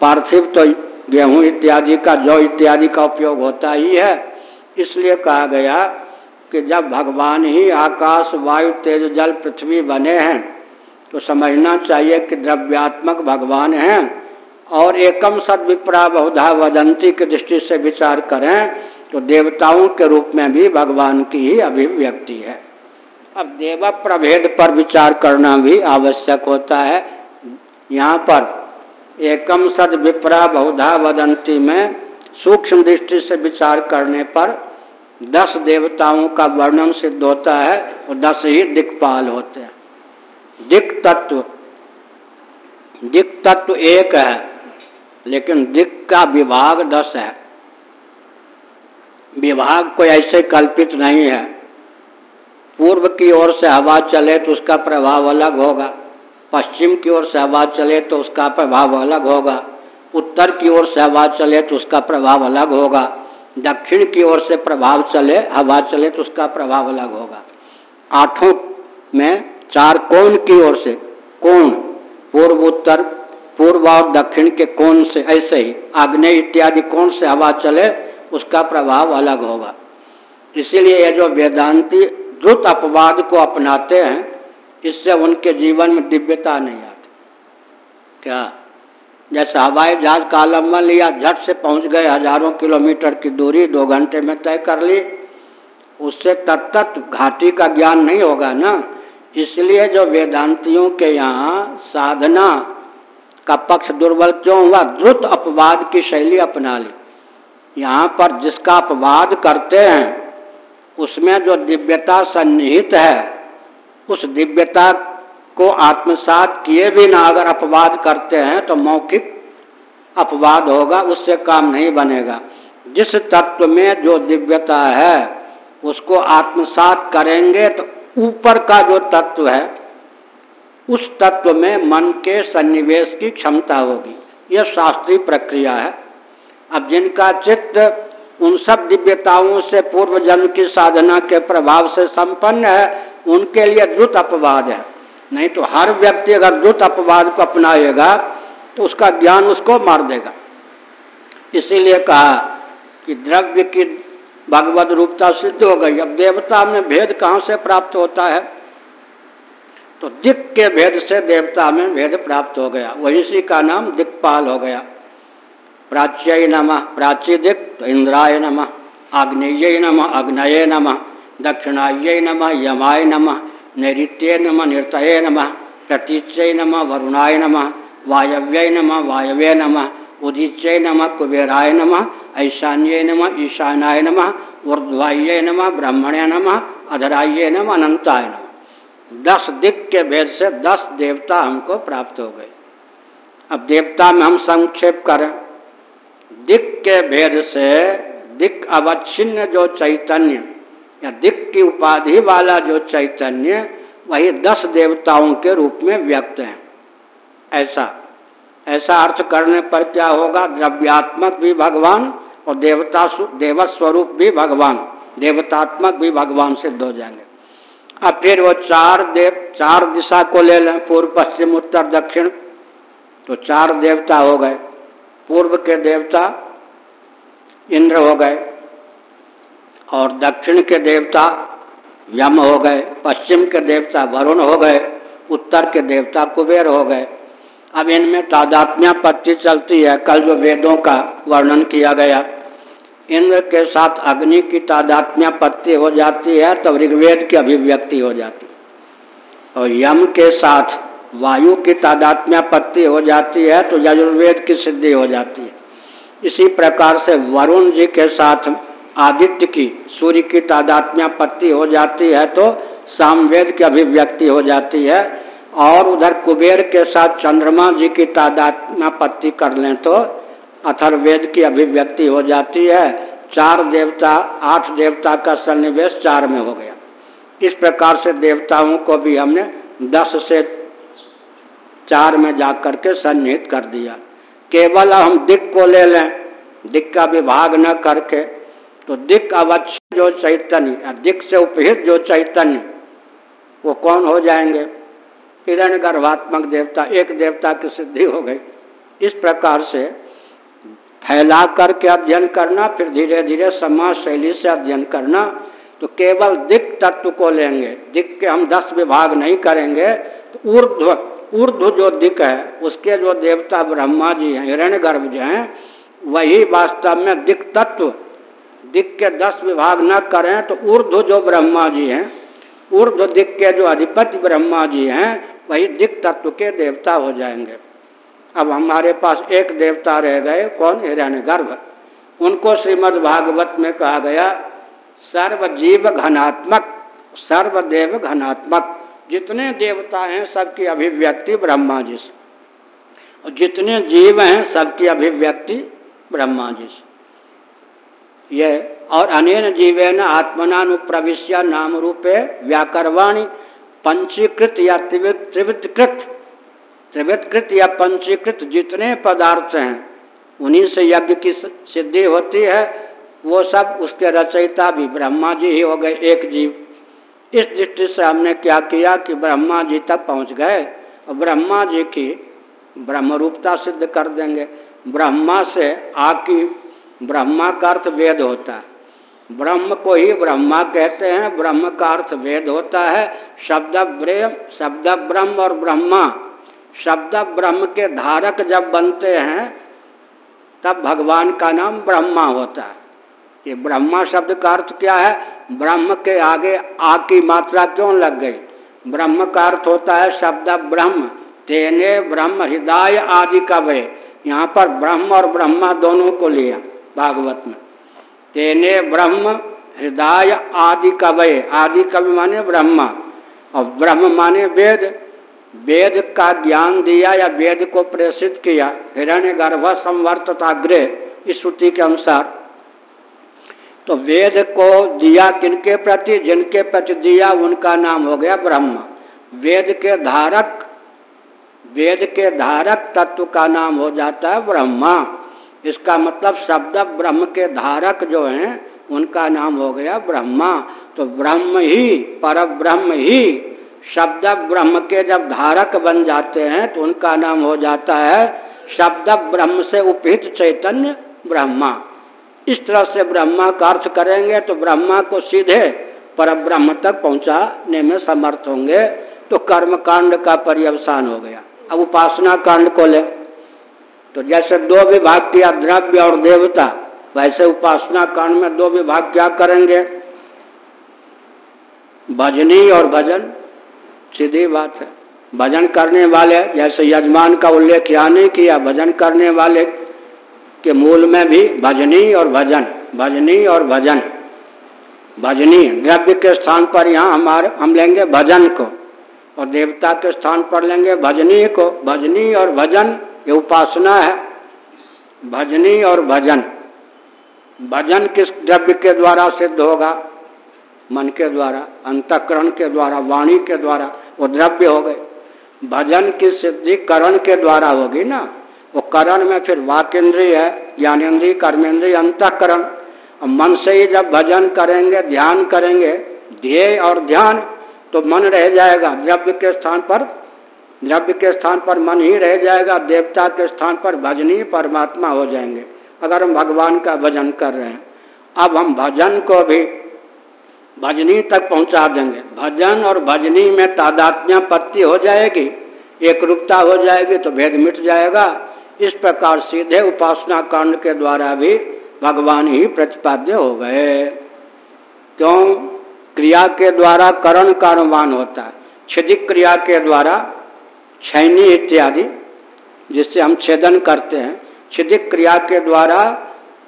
पार्थिव तो गेहूँ इत्यादि का, जौ इत्यादि का उपयोग होता ही है। इसलिए कहा गया कि जब भगवान ही आकाश, वायु, तेज, जल, पृथ्वी बने हैं तो समझना चाहिए कि द्रव्यात्मक भगवान हैं। और एकम सद विप्रा बहुधा वदंती की दृष्टि से विचार करें तो देवताओं के रूप में भी भगवान की ही अभिव्यक्ति है। अब देव प्रभेद पर विचार करना भी आवश्यक होता है। यहाँ पर एकम सद विप्रा बहुधा वदंती में सूक्ष्म दृष्टि से विचार करने पर दस देवताओं का वर्णन सिद्ध होता है और दस ही दिक्पाल होते हैं। दिक तत्व दिक तत्व एक है। लेकिन दिक का विभाग दस है। विभाग कोई ऐसे कल्पित नहीं है। पूर्व की ओर से हवा चले तो उसका प्रभाव अलग होगा। पश्चिम की ओर से हवा चले तो उसका प्रभाव अलग होगा। उत्तर की ओर से हवा चले तो उसका प्रभाव अलग होगा। दक्षिण की ओर से प्रभाव चले, हवा चले तो उसका प्रभाव अलग होगा। आठों में चार कोण की ओर से, कोण, पूर्व, उत्तर पूर्व और दक्षिण के कोण से, ऐसे ही आग्नेय इत्यादि कोण से हवा चले, उसका प्रभाव अलग होगा। इसीलिए ये जो वेदांती द्रुत अपवाद को अपनाते हैं, इससे उनके जीवन में दिव्यता नहीं आती। क्या? जैसे हवाई जहाज़ का आलंबन लिया, झट से पहुँच गए हज़ारों किलोमीटर की दूरी, दो घंटे में तय कर ली। उससे तत्त घाटी का ज्ञान नहीं होगा ना। इसलिए जो वेदांतियों के यहाँ साधना का पक्ष दुर्बल क्यों हुआ? द्रुत अपवाद की शैली अपना ली। यहाँ पर जिसका अपवाद करते हैं, उसमें जो दिव्यता सन्निहित है, उस दिव्यता को आत्मसात किए भी ना अगर अपवाद करते हैं तो मौखिक अपवाद होगा, उससे काम नहीं बनेगा। जिस तत्व में जो दिव्यता है, उसको आत्मसात करेंगे तो ऊपर का जो तत्व है उस तत्व में मन के सन्निवेश की क्षमता होगी। यह शास्त्रीय प्रक्रिया है। अब जिनका चित्त उन सब दिव्यताओं से पूर्व जन्म की साधना के प्रभाव से संपन्न है, उनके लिए द्रुत अपवाद है। नहीं तो हर व्यक्ति अगर द्रुत अपवाद को अपनाएगा तो उसका ज्ञान उसको मार देगा। इसीलिए कहा कि द्रव्य की भगवत रूपता सिद्ध हो गई। अब देवता में भेद कहाँ से प्राप्त होता है? तो दिक के भेद से देवता में भेद प्राप्त हो गया। वही का नाम दिक्पाल हो गया। प्राच्य नम, प्राची दिक तो इंद्राय नम आग्नेय नम अग्नय नम, दक्षिणाय नम, यमाय नम नैत्य नम, नृतय नम, प्रतीच्य नम, वरुणाय नम, वायव्य नम वायव्य नम, उदिच्य नम, कुबेराय नम, ऐशान्य नम, ईशानाय नम, ऊर्ध्वाय नम, ब्रह्मण्य नम, अधराय नम अनंताय नम। दस दिक के भेद से दस देवता हमको प्राप्त हो गए। अब देवता में हम संक्षेप करें। दिक के भेद से दिक अवच्छिन्न जो चैतन्य, या दिक की उपाधि वाला जो चैतन्य, वही दस देवताओं के रूप में व्यक्त है। ऐसा। ऐसा अर्थ करने पर क्या होगा? द्रव्यात्मक भी भगवान और देवता देवस्वरूप भी भगवान। देवतात्मक भी भगवान सिद्ध हो जाएँगे। अब फिर वो चार देव, चार दिशा को ले लें, पूर्व, पश्चिम, उत्तर, दक्षिण। तो चार देवता हो गए। पूर्व के देवता इंद्र हो गए और दक्षिण के देवता यम हो गए, पश्चिम के देवता वरुण हो गए, उत्तर के देवता कुबेर हो गए। अब इनमें तादात्म्य पत्ती चलती है, कल जो वेदों का वर्णन किया गया। इंद्र के साथ अग्नि की तादात्म्य पत्ति हो जाती है तो ऋग्वेद की अभिव्यक्ति हो जाती। है और यम के साथ वायु की तादात्म्यापत्ति हो जाती है तो यजुर्वेद की सिद्धि हो जाती है। इसी प्रकार से वरुण जी के साथ आदित्य की सूर्य की तादात्म्यापत्ति हो जाती है तो सामवेद की अभिव्यक्ति हो जाती है। और उधर कुबेर के साथ चंद्रमा जी की तादात्म्यापत्ति कर लें तो अथर्वेद की अभिव्यक्ति हो जाती है। चार देवता, आठ देवता का सन्निवेश चार में हो गया। इस प्रकार से देवताओं को भी हमने दस से चार में जाकर के सन्निहित कर दिया। केवल हम दिक को ले लें, दिक का विभाग न करके तो दिक अवश्य जो चैतन्य दिक से उपहित जो चैतन्य, वो कौन हो जाएँगे? हिरण गर्भात्मक देवता, एक देवता की सिद्धि हो गई। इस प्रकार से फैला करके अध्ययन करना, फिर धीरे धीरे समाज शैली से अध्ययन करना तो केवल दिक तत्व को लेंगे। दिक के हम दस विभाग नहीं करेंगे तो ऊर्ध्व ऊर्ध जो दिक है, उसके जो देवता ब्रह्मा जी हैं हिरण्य गर्भ जो हैं, वही वास्तव में दिक तत्व। दिक के दस विभाग न करें तो ऊर्ध्व जो ब्रह्मा जी हैं, ऊर्ध्व दिक के जो अधिपति ब्रह्मा जी हैं, वही दिक तत्व के देवता हो जाएँगे। अब हमारे पास एक देवता रह गए, कौन? हिरण्य गर्भ उनको श्रीमद् भागवत में कहा गया सर्व जीव घनात्मक, सर्वदेव घनात्मक। जितने देवता हैं, सबकी अभिव्यक्ति ब्रह्मा जी से। और जितने जीव हैं, सबकी अभिव्यक्ति ब्रह्मा जी से। ये, और अनेन जीवेन आत्मनानुप्रविश्य नाम रूपे व्याकरवाणी पंचीकृत या त्रिवृतकृत त्रिवृतकृत या पंचीकृत जितने पदार्थ हैं, उन्हीं से यज्ञ की सिद्धि होती है। वो सब उसके रचयिता भी ब्रह्मा जी ही हो गए, एक जीव। इस दृष्टि से हमने क्या किया कि ब्रह्मा जी तक पहुँच गए और ब्रह्मा जी की ब्रह्म रूपता सिद्ध कर देंगे। ब्रह्मा से आकी ब्रह्मा का अर्थ वेद होता है। ब्रह्म को ही ब्रह्मा कहते हैं, ब्रह्म का अर्थ वेद होता है। शब्द ब्रह्म शब्द ब्रह्म और ब्रह्मा शब्द ब्रह्म के धारक जब बनते हैं, तब भगवान का नाम ब्रह्मा होता है। ये ब्रह्मा शब्द का अर्थ क्या है? ब्रह्म के आगे आ की मात्रा क्यों लग गई? ब्रह्म का अर्थ होता है शब्द ब्रह्म, तेने ब्रह्म, हृदय आदि कवे यहाँ पर ब्रह्म और ब्रह्मा दोनों को लिया भागवत में। तेने ब्रह्म, हृदय आदि कवय आदि कवि माने ब्रह्मा। और ब्रह्म माने वेद। वेद का ज्ञान दिया या वेद को प्रेषित किया, हिरण्य गर्भ संवर्तताग्रह इस श्रुति के अनुसार तो वेद को दिया किनके प्रति, जिनके प्रति दिया उनका नाम हो गया ब्रह्म। वेद के धारक, वेद के धारक तत्व का नाम हो जाता है ब्रह्मा। इसका मतलब शब्द ब्रह्म के धारक जो हैं, उनका नाम हो गया ब्रह्मा। तो ब्रह्म ही पर ब्रह्म ही शब्द ब्रह्म के जब धारक बन जाते हैं तो उनका नाम हो जाता है शब्द ब्रह्म से उपहित चैतन्य ब्रह्मा। इस तरह से ब्रह्मा का अर्थ करेंगे तो ब्रह्मा को सीधे पर ब्रह्म तक पहुँचाने में समर्थ होंगे। तो कर्म कांड का पर्यवसान हो गया। अब उपासना कांड को ले। तो जैसे दो विभाग किया, द्रव्य और देवता, वैसे उपासना कांड में दो विभाग क्या करेंगे? भजनी और भजन। सीधी बात है। भजन करने वाले, जैसे यजमान का उल्लेख यहाँ नहीं किया, भजन करने वाले के मूल में भी भजनी और भजन, भजनी और भजन, भजनी, द्रव्य के स्थान पर यहाँ हमारे, हम लेंगे भजन को, और देवता के स्थान पर लेंगे भजनी को, भजनी और भजन ये उपासना है। भजनी और भजन भजन किस द्रव्य के द्वारा सिद्ध होगा? मन के द्वारा, अंतकरण के द्वारा, वाणी के द्वारा वो द्रव्य हो गए। भजन की सिद्धि करण के द्वारा होगी ना। वो करण में फिर वाकेंद्रीय है ज्ञानेन्द्रीय कर्मेंद्रीय, अंतकरण। और मन से ही जब भजन करेंगे, ध्यान करेंगे, ध्येय और ध्यान तो मन रह जाएगा। द्रव्य के स्थान पर, द्रव्य के स्थान पर मन ही रह जाएगा। देवता के स्थान पर भजनी परमात्मा हो जाएँगे। अगर हम भगवान का भजन कर रहे हैं, अब हम भजन को भी भजनी तक पहुँचा देंगे। भजन और भजनी में तादात्म्य पत्ती हो जाएगी एक रूपता हो जाएगी तो भेद मिट जाएगा। इस प्रकार सीधे उपासना कांड के द्वारा भी भगवान ही प्रतिपाद्य हो गए। क्यों? क्रिया के द्वारा करण का अनुमान होता है। छिदिक क्रिया के द्वारा छैनी इत्यादि, जिससे हम छेदन करते हैं, छिदिक क्रिया के द्वारा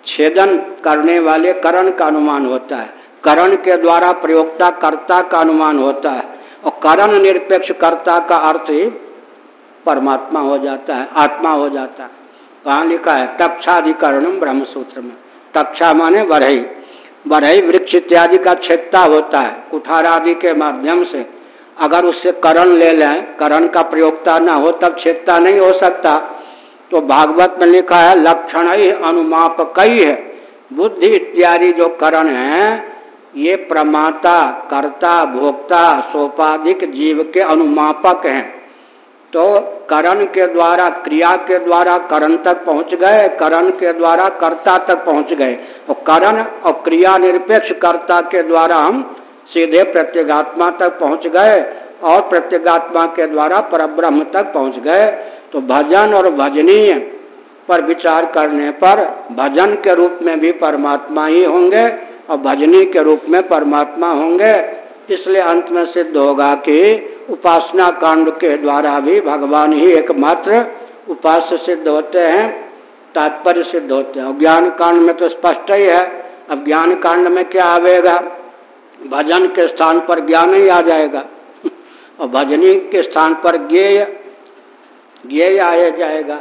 छेदन करने वाले करण का अनुमान होता है। करण के द्वारा प्रयोगता कर्ता का अनुमान होता है और करण निरपेक्ष कर्ता का अर्थ ही परमात्मा हो जाता है, आत्मा हो जाता है। कहाँ लिखा है? तक्षाधिकरणम ब्रह्म सूत्र में तक्षा माने बढ़ई बढ़ई वृक्ष इत्यादि का छेदता होता है, कुठार आदि के माध्यम से। अगर उससे करण ले लें, करण का प्रयोगता ना हो, तब छेदता नहीं हो सकता। तो भागवत में लिखा है, लक्षण ही अनुमाप कई है। बुद्धि इत्यादि जो करण है ये प्रमाता, कर्ता, भोक्ता, सोपाधिक जीव के अनुमापक हैं। तो करण के द्वारा, क्रिया के द्वारा करण तक पहुँच गए, करण के द्वारा कर्ता तक पहुँच गए। और करण और क्रिया निरपेक्ष कर्ता के द्वारा हम सीधे प्रत्येगात्मा तक पहुँच गए और प्रत्येगात्मा के द्वारा परब्रह्म तक पहुँच गए। तो भजन और भजनीय पर विचार करने पर भजन के रूप में भी परमात्मा ही होंगे। और भजनी के रूप में परमात्मा होंगे, इसलिए अंत में सिद्ध होगा कि उपासना कांड के द्वारा भी भगवान ही एकमात्र उपास्य सिद्ध होते हैं, तात्पर्य सिद्ध होते हैं। ज्ञान कांड में तो स्पष्ट ही है। अब ज्ञान कांड में क्या आवेगा? भजन के स्थान पर ज्ञान ही आ जाएगा। और भजनी के स्थान पर ज्ञेय ज्ञेय आ जाएगा।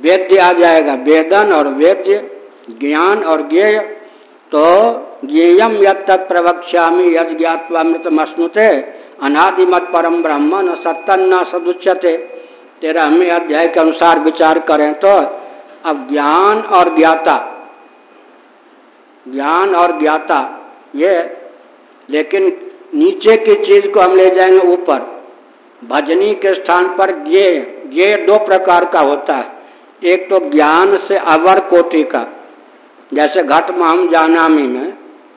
वेद्य आ जाएगा। वेदन और वेद्य, ज्ञान और ज्ञेय तो ज्ञेयम यद तत् प्रवक्ष्यामी यद ज्ञातवामृत मश्नुते अनादिमत परम ब्रह्म न सत्तन न सदुच्यते। तेरहवीं अध्याय के अनुसार विचार करें तो अब ज्ञान और ज्ञाता। ज्ञान और ज्ञाता, ये लेकिन नीचे की चीज़ को हम ले जाएँगे ऊपर। भजनी के स्थान पर ये ये दो प्रकार का होता है। एक तो ज्ञान से अवर कोटि का, जैसे घट हम जानामी में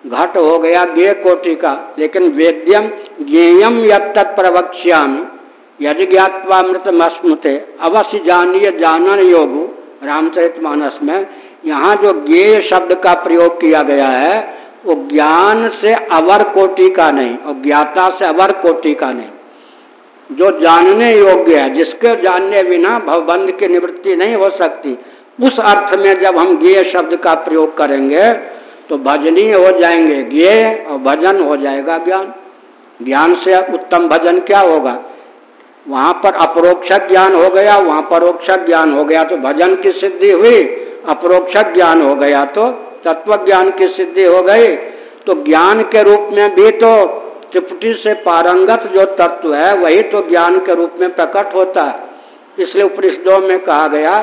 घट हो गया गे कोटि का, लेकिन वेद्यम ज्ञेयम यद तक प्रवक्ष्यामी। यदि ज्ञातवामृत मस्मृते अवश्य जानिए जानन योग, रामचरित मानस में, यहाँ जो ज्ञेय शब्द का प्रयोग किया गया है, वो ज्ञान से अवर कोटि का नहीं, और ज्ञाता से अवर कोटि का नहीं। जो जानने योग्य है, जिसके जानने बिना भवबंध की निवृत्ति नहीं हो सकती, उस अर्थ में जब हम ज्ञेय शब्द का प्रयोग करेंगे तो भजनीय हो जाएँगे ज्ञेय और भजन हो जाएगा ज्ञान। ज्ञान से उत्तम भजन क्या होगा? वहाँ पर अपरोक्ष ज्ञान हो गया, वहाँ परोक्ष ज्ञान हो गया तो भजन की सिद्धि हुई। अपरोक्ष ज्ञान हो गया तो तत्व ज्ञान की सिद्धि हो गई। तो ज्ञान के रूप में भी तो त्रिपुटी से पारंगत जो तत्व है, वही तो ज्ञान के रूप में प्रकट होता है। इसलिए उपनिषदों में कहा गया,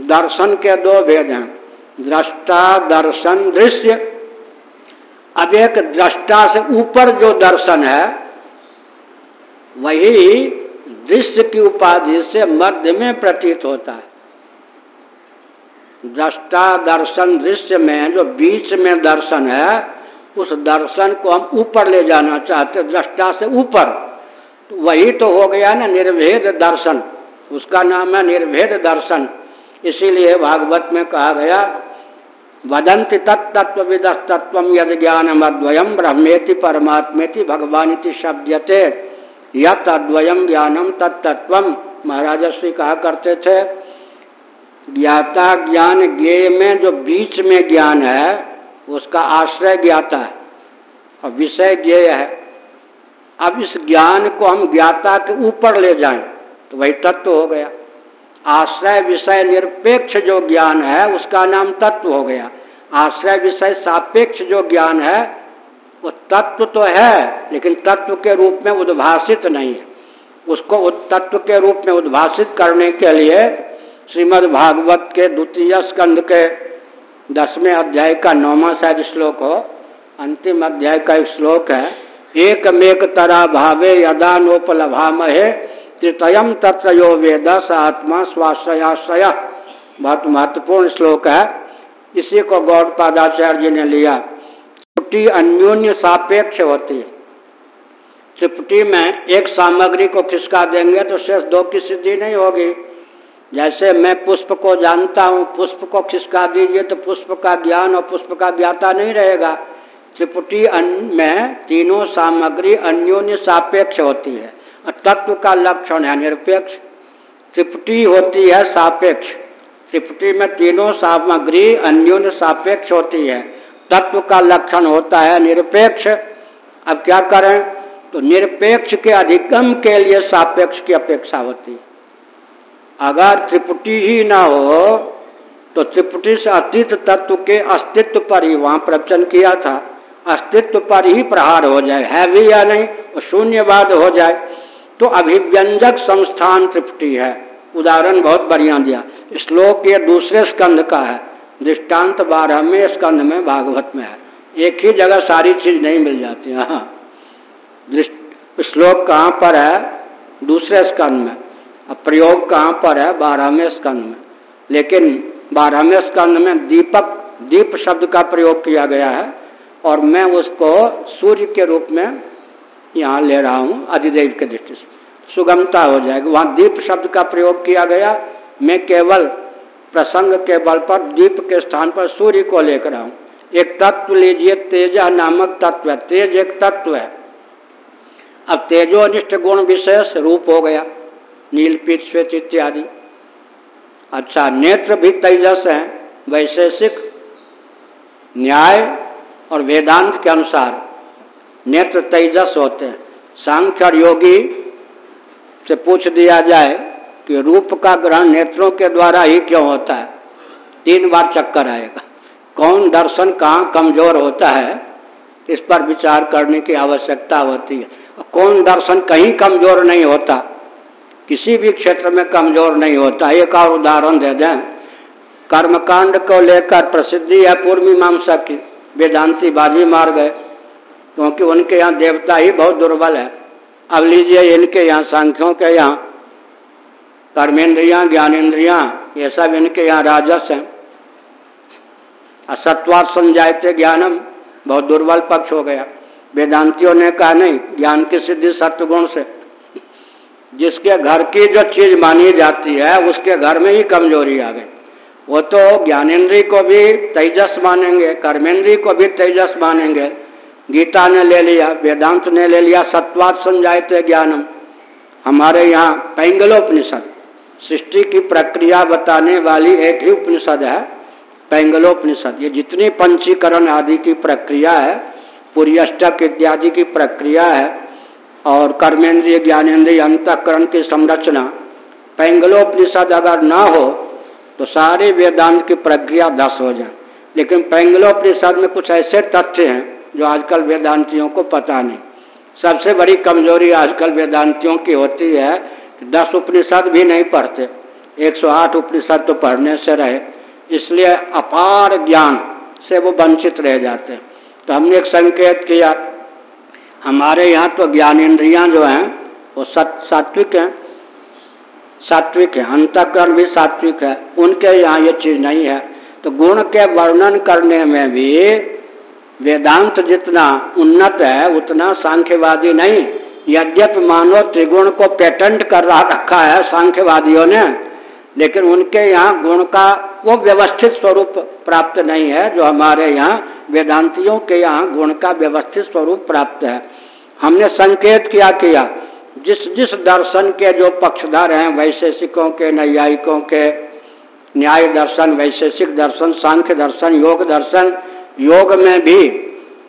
दर्शन के दो भेद हैं। दृष्टा दर्शन दृश्य। अब एक दृष्टा से ऊपर जो दर्शन है, वही दृश्य की उपाधि से मध्य में प्रतीत होता है। दृष्टा दर्शन दृश्य में जो बीच में दर्शन है, उस दर्शन को हम ऊपर ले जाना चाहते दृष्टा से ऊपर। तो वही तो हो गया ना निर्भेद दर्शन। उसका नाम है निर्भेद दर्शन। इसीलिए भागवत में कहा गया वदंति तत्व विद तत्व यद ज्ञान अद्वयम ब्रह्मेति परमात्मेति भगवान शब्दते यद अद्वयम ज्ञानम तत्व महाराजा श्री कहा करते थे, ज्ञाता ज्ञान ज्ञेय में जो बीच में ज्ञान है, उसका आश्रय ज्ञाता है, और विषय ज्ञेय है। अब इस ज्ञान को हम ज्ञाता के ऊपर ले जाएँ तो वही तत्व हो गया। आश्रय विषय निरपेक्ष जो ज्ञान है, उसका नाम तत्व हो गया। आश्रय विषय सापेक्ष जो ज्ञान है, वो तत्व तो है, लेकिन तत्व के रूप में उद्भाषित नहीं है। उसको तत्व के रूप में उद्भाषित करने के लिए श्रीमद् भागवत के द्वितीय स्कंद के दसवें अध्याय का नौवा शायद श्लोक हो, अंतिम अध्याय का एक श्लोक है एक मेक तरा भावे यदा नोपलभामहे तृतयम तत्र वेद स आत्मा स्वाश्रयाश्रय। बहुत महत्वपूर्ण श्लोक है। इसी को गौरपादाचार्य जी ने लिया। त्रुटि अन्योन्य सापेक्ष होती है। त्रिपुटी में एक सामग्री को खिसका देंगे तो शेष दो की सिद्धि नहीं होगी। जैसे मैं पुष्प को जानता हूँ, पुष्प को खिसका दीजिए तो पुष्प का ज्ञान और पुष्प का ज्ञाता नहीं रहेगा। त्रिपुटी में तीनों सामग्री अन्योन्य सापेक्ष होती है। तत्व का लक्षण है, निरपेक्ष। त्रिपुटी होती है, सापेक्ष। त्रिपुटी में तीनों सामग्री अन्योन्य सापेक्ष होती है। तत्व का लक्षण होता है, निरपेक्ष। अब क्या करें? तो निरपेक्ष के अधिकम के लिए सापेक्ष की अपेक्षा होती है। अगर त्रिपुटी ही ना हो तो त्रिपुटी से अतीत तत्व के अस्तित्व पर ही वहाँ प्रवचन किया था। अस्तित्व पर ही प्रहार हो जाए, है भी या नहीं शून्यवाद हो जाए। तो अभिव्यंजक संस्थान त्रिपुटी है। उदाहरण बहुत बढ़िया दिया। श्लोक ये दूसरे स्कंध का है। दृष्टांत बारहवें स्कंद में भागवत में है। एक ही जगह सारी चीज़ नहीं मिल जाती। हाँ। श्लोक कहाँ पर है? दूसरे स्कंद में। प्रयोग कहाँ पर है? बारहवें स्कंद में। लेकिन बारहवें स्कंद में दीपक दीप शब्द का प्रयोग किया गया है। और मैं उसको सूर्य के रूप में यहाँ ले रहा हूँ अधिदेव के दृष्टि से। सुगमता हो जाएगी। वहाँ दीप शब्द का प्रयोग किया गया। मैं केवल प्रसंग के बल पर, दीप के स्थान पर सूर्य को लेकर आऊँ। एक तत्व लीजिए, तेज नामक तत्व है। तेज एक तत्व है। अब तेजोनिष्ठ गुण विशेष रूप हो गया। नीलपीठ श्वेत इत्यादि। अच्छा नेत्र भी तेजस है, वैशेषिक न्याय और वेदांत के अनुसार। नेत्र तेजस होते हैं। सांख्य योगी से पूछ दिया जाए कि रूप का ग्रहण नेत्रों के द्वारा ही क्यों होता है? तीन बार चक्कर आएगा। कौन दर्शन कहाँ कमज़ोर होता है, इस पर विचार करने की आवश्यकता होती है। कौन दर्शन कहीं कमज़ोर नहीं होता, किसी भी क्षेत्र में कमज़ोर नहीं होता। एक और उदाहरण दे दें। कर्मकांड को लेकर प्रसिद्धि है पूर्वी मीमांसा की। वेदांति बाजी मार गए क्योंकि उनके यहाँ देवता ही बहुत दुर्बल है। अब लीजिए इनके यहाँ सांख्यों के यहाँ, कर्मेंद्रिया ज्ञानेन्द्रिया ये सब इनके यहाँ राजस हैं। असत्वात समझाते ज्ञानम, बहुत दुर्बल पक्ष हो गया। वेदांतियों ने कहा, नहीं, ज्ञान की सिद्धि सत्वगुण से। जिसके घर की जो चीज़ मानी जाती है, उसके घर में ही कमज़ोरी आ गई। वो तो ज्ञानेन्द्रीय को भी तेजस मानेंगे कर्मेंद्रीय को भी तेजस मानेंगे। गीता ने ले लिया, वेदांत ने ले लिया सत्वात समझाते ज्ञानम। हमारे यहाँ पैंगलोपनिषद, सृष्टि की प्रक्रिया बताने वाली एक ही उपनिषद है, पैंगलोपनिषद। ये जितनी पंचीकरण आदि की प्रक्रिया है, पूरी अष्टक इत्यादि की प्रक्रिया है, और कर्मेंद्रिय ज्ञानेन्द्रिय अंतकरण की संरचना, पैंगलोपनिषद अगर ना हो तो सारे वेदांत की प्रक्रिया दस हो जाए। लेकिन पैंगलोपनिषद में कुछ ऐसे तथ्य हैं जो आजकल वेदांतियों को पता नहीं। सबसे बड़ी कमज़ोरी आजकल वेदांतियों की होती है कि दस उपनिषद भी नहीं पढ़ते। 108 उपनिषद तो पढ़ने से रहे। इसलिए अपार ज्ञान से वो वंचित रह जाते हैं। तो हमने एक संकेत किया, हमारे यहाँ तो ज्ञानेन्द्रियाँ जो हैं, वो सत, सात्विक हैं। सात्विक है, अंतकरण भी सात्विक है। उनके यहाँ ये चीज़ नहीं है। तो गुण के वर्णन करने में भी वेदांत जितना उन्नत है, उतना सांख्यवादी नहीं। यद्यपि मानव त्रिगुण को पेटेंट कर रखा है सांख्यवादियों ने, लेकिन उनके यहाँ गुण का वो व्यवस्थित स्वरूप प्राप्त नहीं है, जो हमारे यहाँ वेदांतियों के यहाँ गुण का व्यवस्थित स्वरूप प्राप्त है। हमने संकेत किया किया? जिस जिस दर्शन के जो पक्षधर हैं, वैशेषिकों के, नैयायिकों के, न्याय दर्शन, वैशेषिक दर्शन, सांख्य दर्शन, योग दर्शन योग में भी,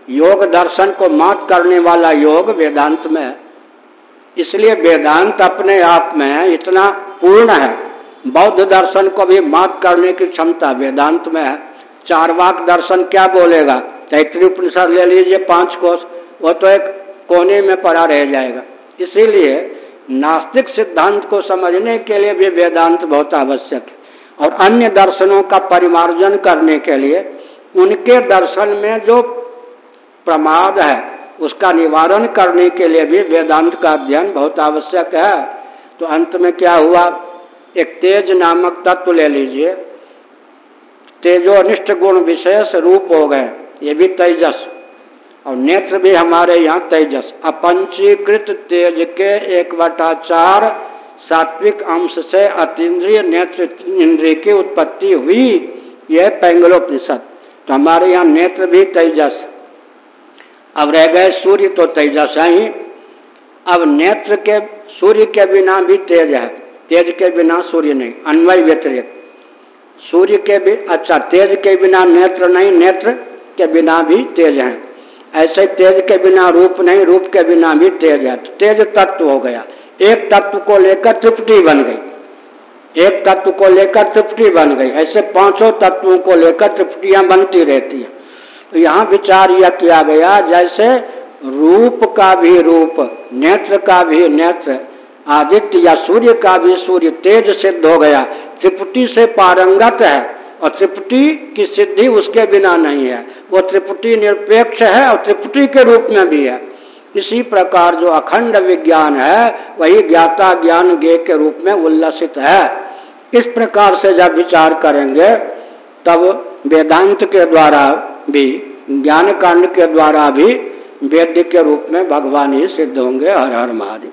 योग दर्शन को मात करने वाला योग वेदांत में इसलिए वेदांत अपने आप में इतना पूर्ण है। बौद्ध दर्शन को भी मात करने की क्षमता वेदांत में है। चार वाक दर्शन क्या बोलेगा? तैतृ उपनिषद ले लीजिए पाँच कोष वो तो एक कोने में पड़ा रह जाएगा। इसीलिए नास्तिक सिद्धांत को समझने के लिए भी वेदांत बहुत आवश्यक है। और अन्य दर्शनों का परिमार्जन करने के लिए उनके दर्शन में जो प्रमाद है, उसका निवारण करने के लिए भी वेदांत का अध्ययन बहुत आवश्यक है। तो अंत में क्या हुआ? एक तेज नामक तत्व ले लीजिए। तेजोनिष्ठ गुण विशेष रूप हो गए। ये भी तेजस। और नेत्र भी हमारे यहाँ तेजस। अपंचीकृत तेज के एक बटा चार सात्विक अंश से अतीन्द्रिय नेत्र इंद्रिय की उत्पत्ति हुई। यह पैंगलोपनिषद। तो हमारे यहाँ नेत्र भी तेजस अब रह गए सूर्य तो तेजस है। अब नेत्र के, सूर्य के बिना भी तेज है। तेज के बिना सूर्य नहीं, अन्वय व्यतिरिक सूर्य के भी अच्छा तेज के बिना नेत्र नहीं, नेत्र के बिना भी तेज है। ऐसे तेज के बिना रूप नहीं, रूप के बिना भी तेज है। तेज तत्व हो गया। एक तत्व को लेकर त्रिपटी बन गई। एक तत्व को लेकर त्रिपटी बन गई। ऐसे पाँचों तत्वों को लेकर त्रिपटियाँ बनती रहती है। तो यहाँ विचार यह किया गया, जैसे रूप का भी रूप, नेत्र का भी नेत्र, आदित्य या सूर्य का भी सूर्य तेज सिद्ध हो गया। त्रिपुटी से पारंगत है और त्रिपुटी की सिद्धि उसके बिना नहीं है। वो त्रिपुटी निरपेक्ष है और त्रिपुटी के रूप में भी है। इसी प्रकार जो अखंड विज्ञान है, वही ज्ञाता ज्ञान गे के रूप में उल्लसित है। इस प्रकार से जब विचार करेंगे, तब वेदांत के द्वारा भी ज्ञान कांड के द्वारा भी वेद के रूप में भगवान ही सिद्ध होंगे हर हर महादेव।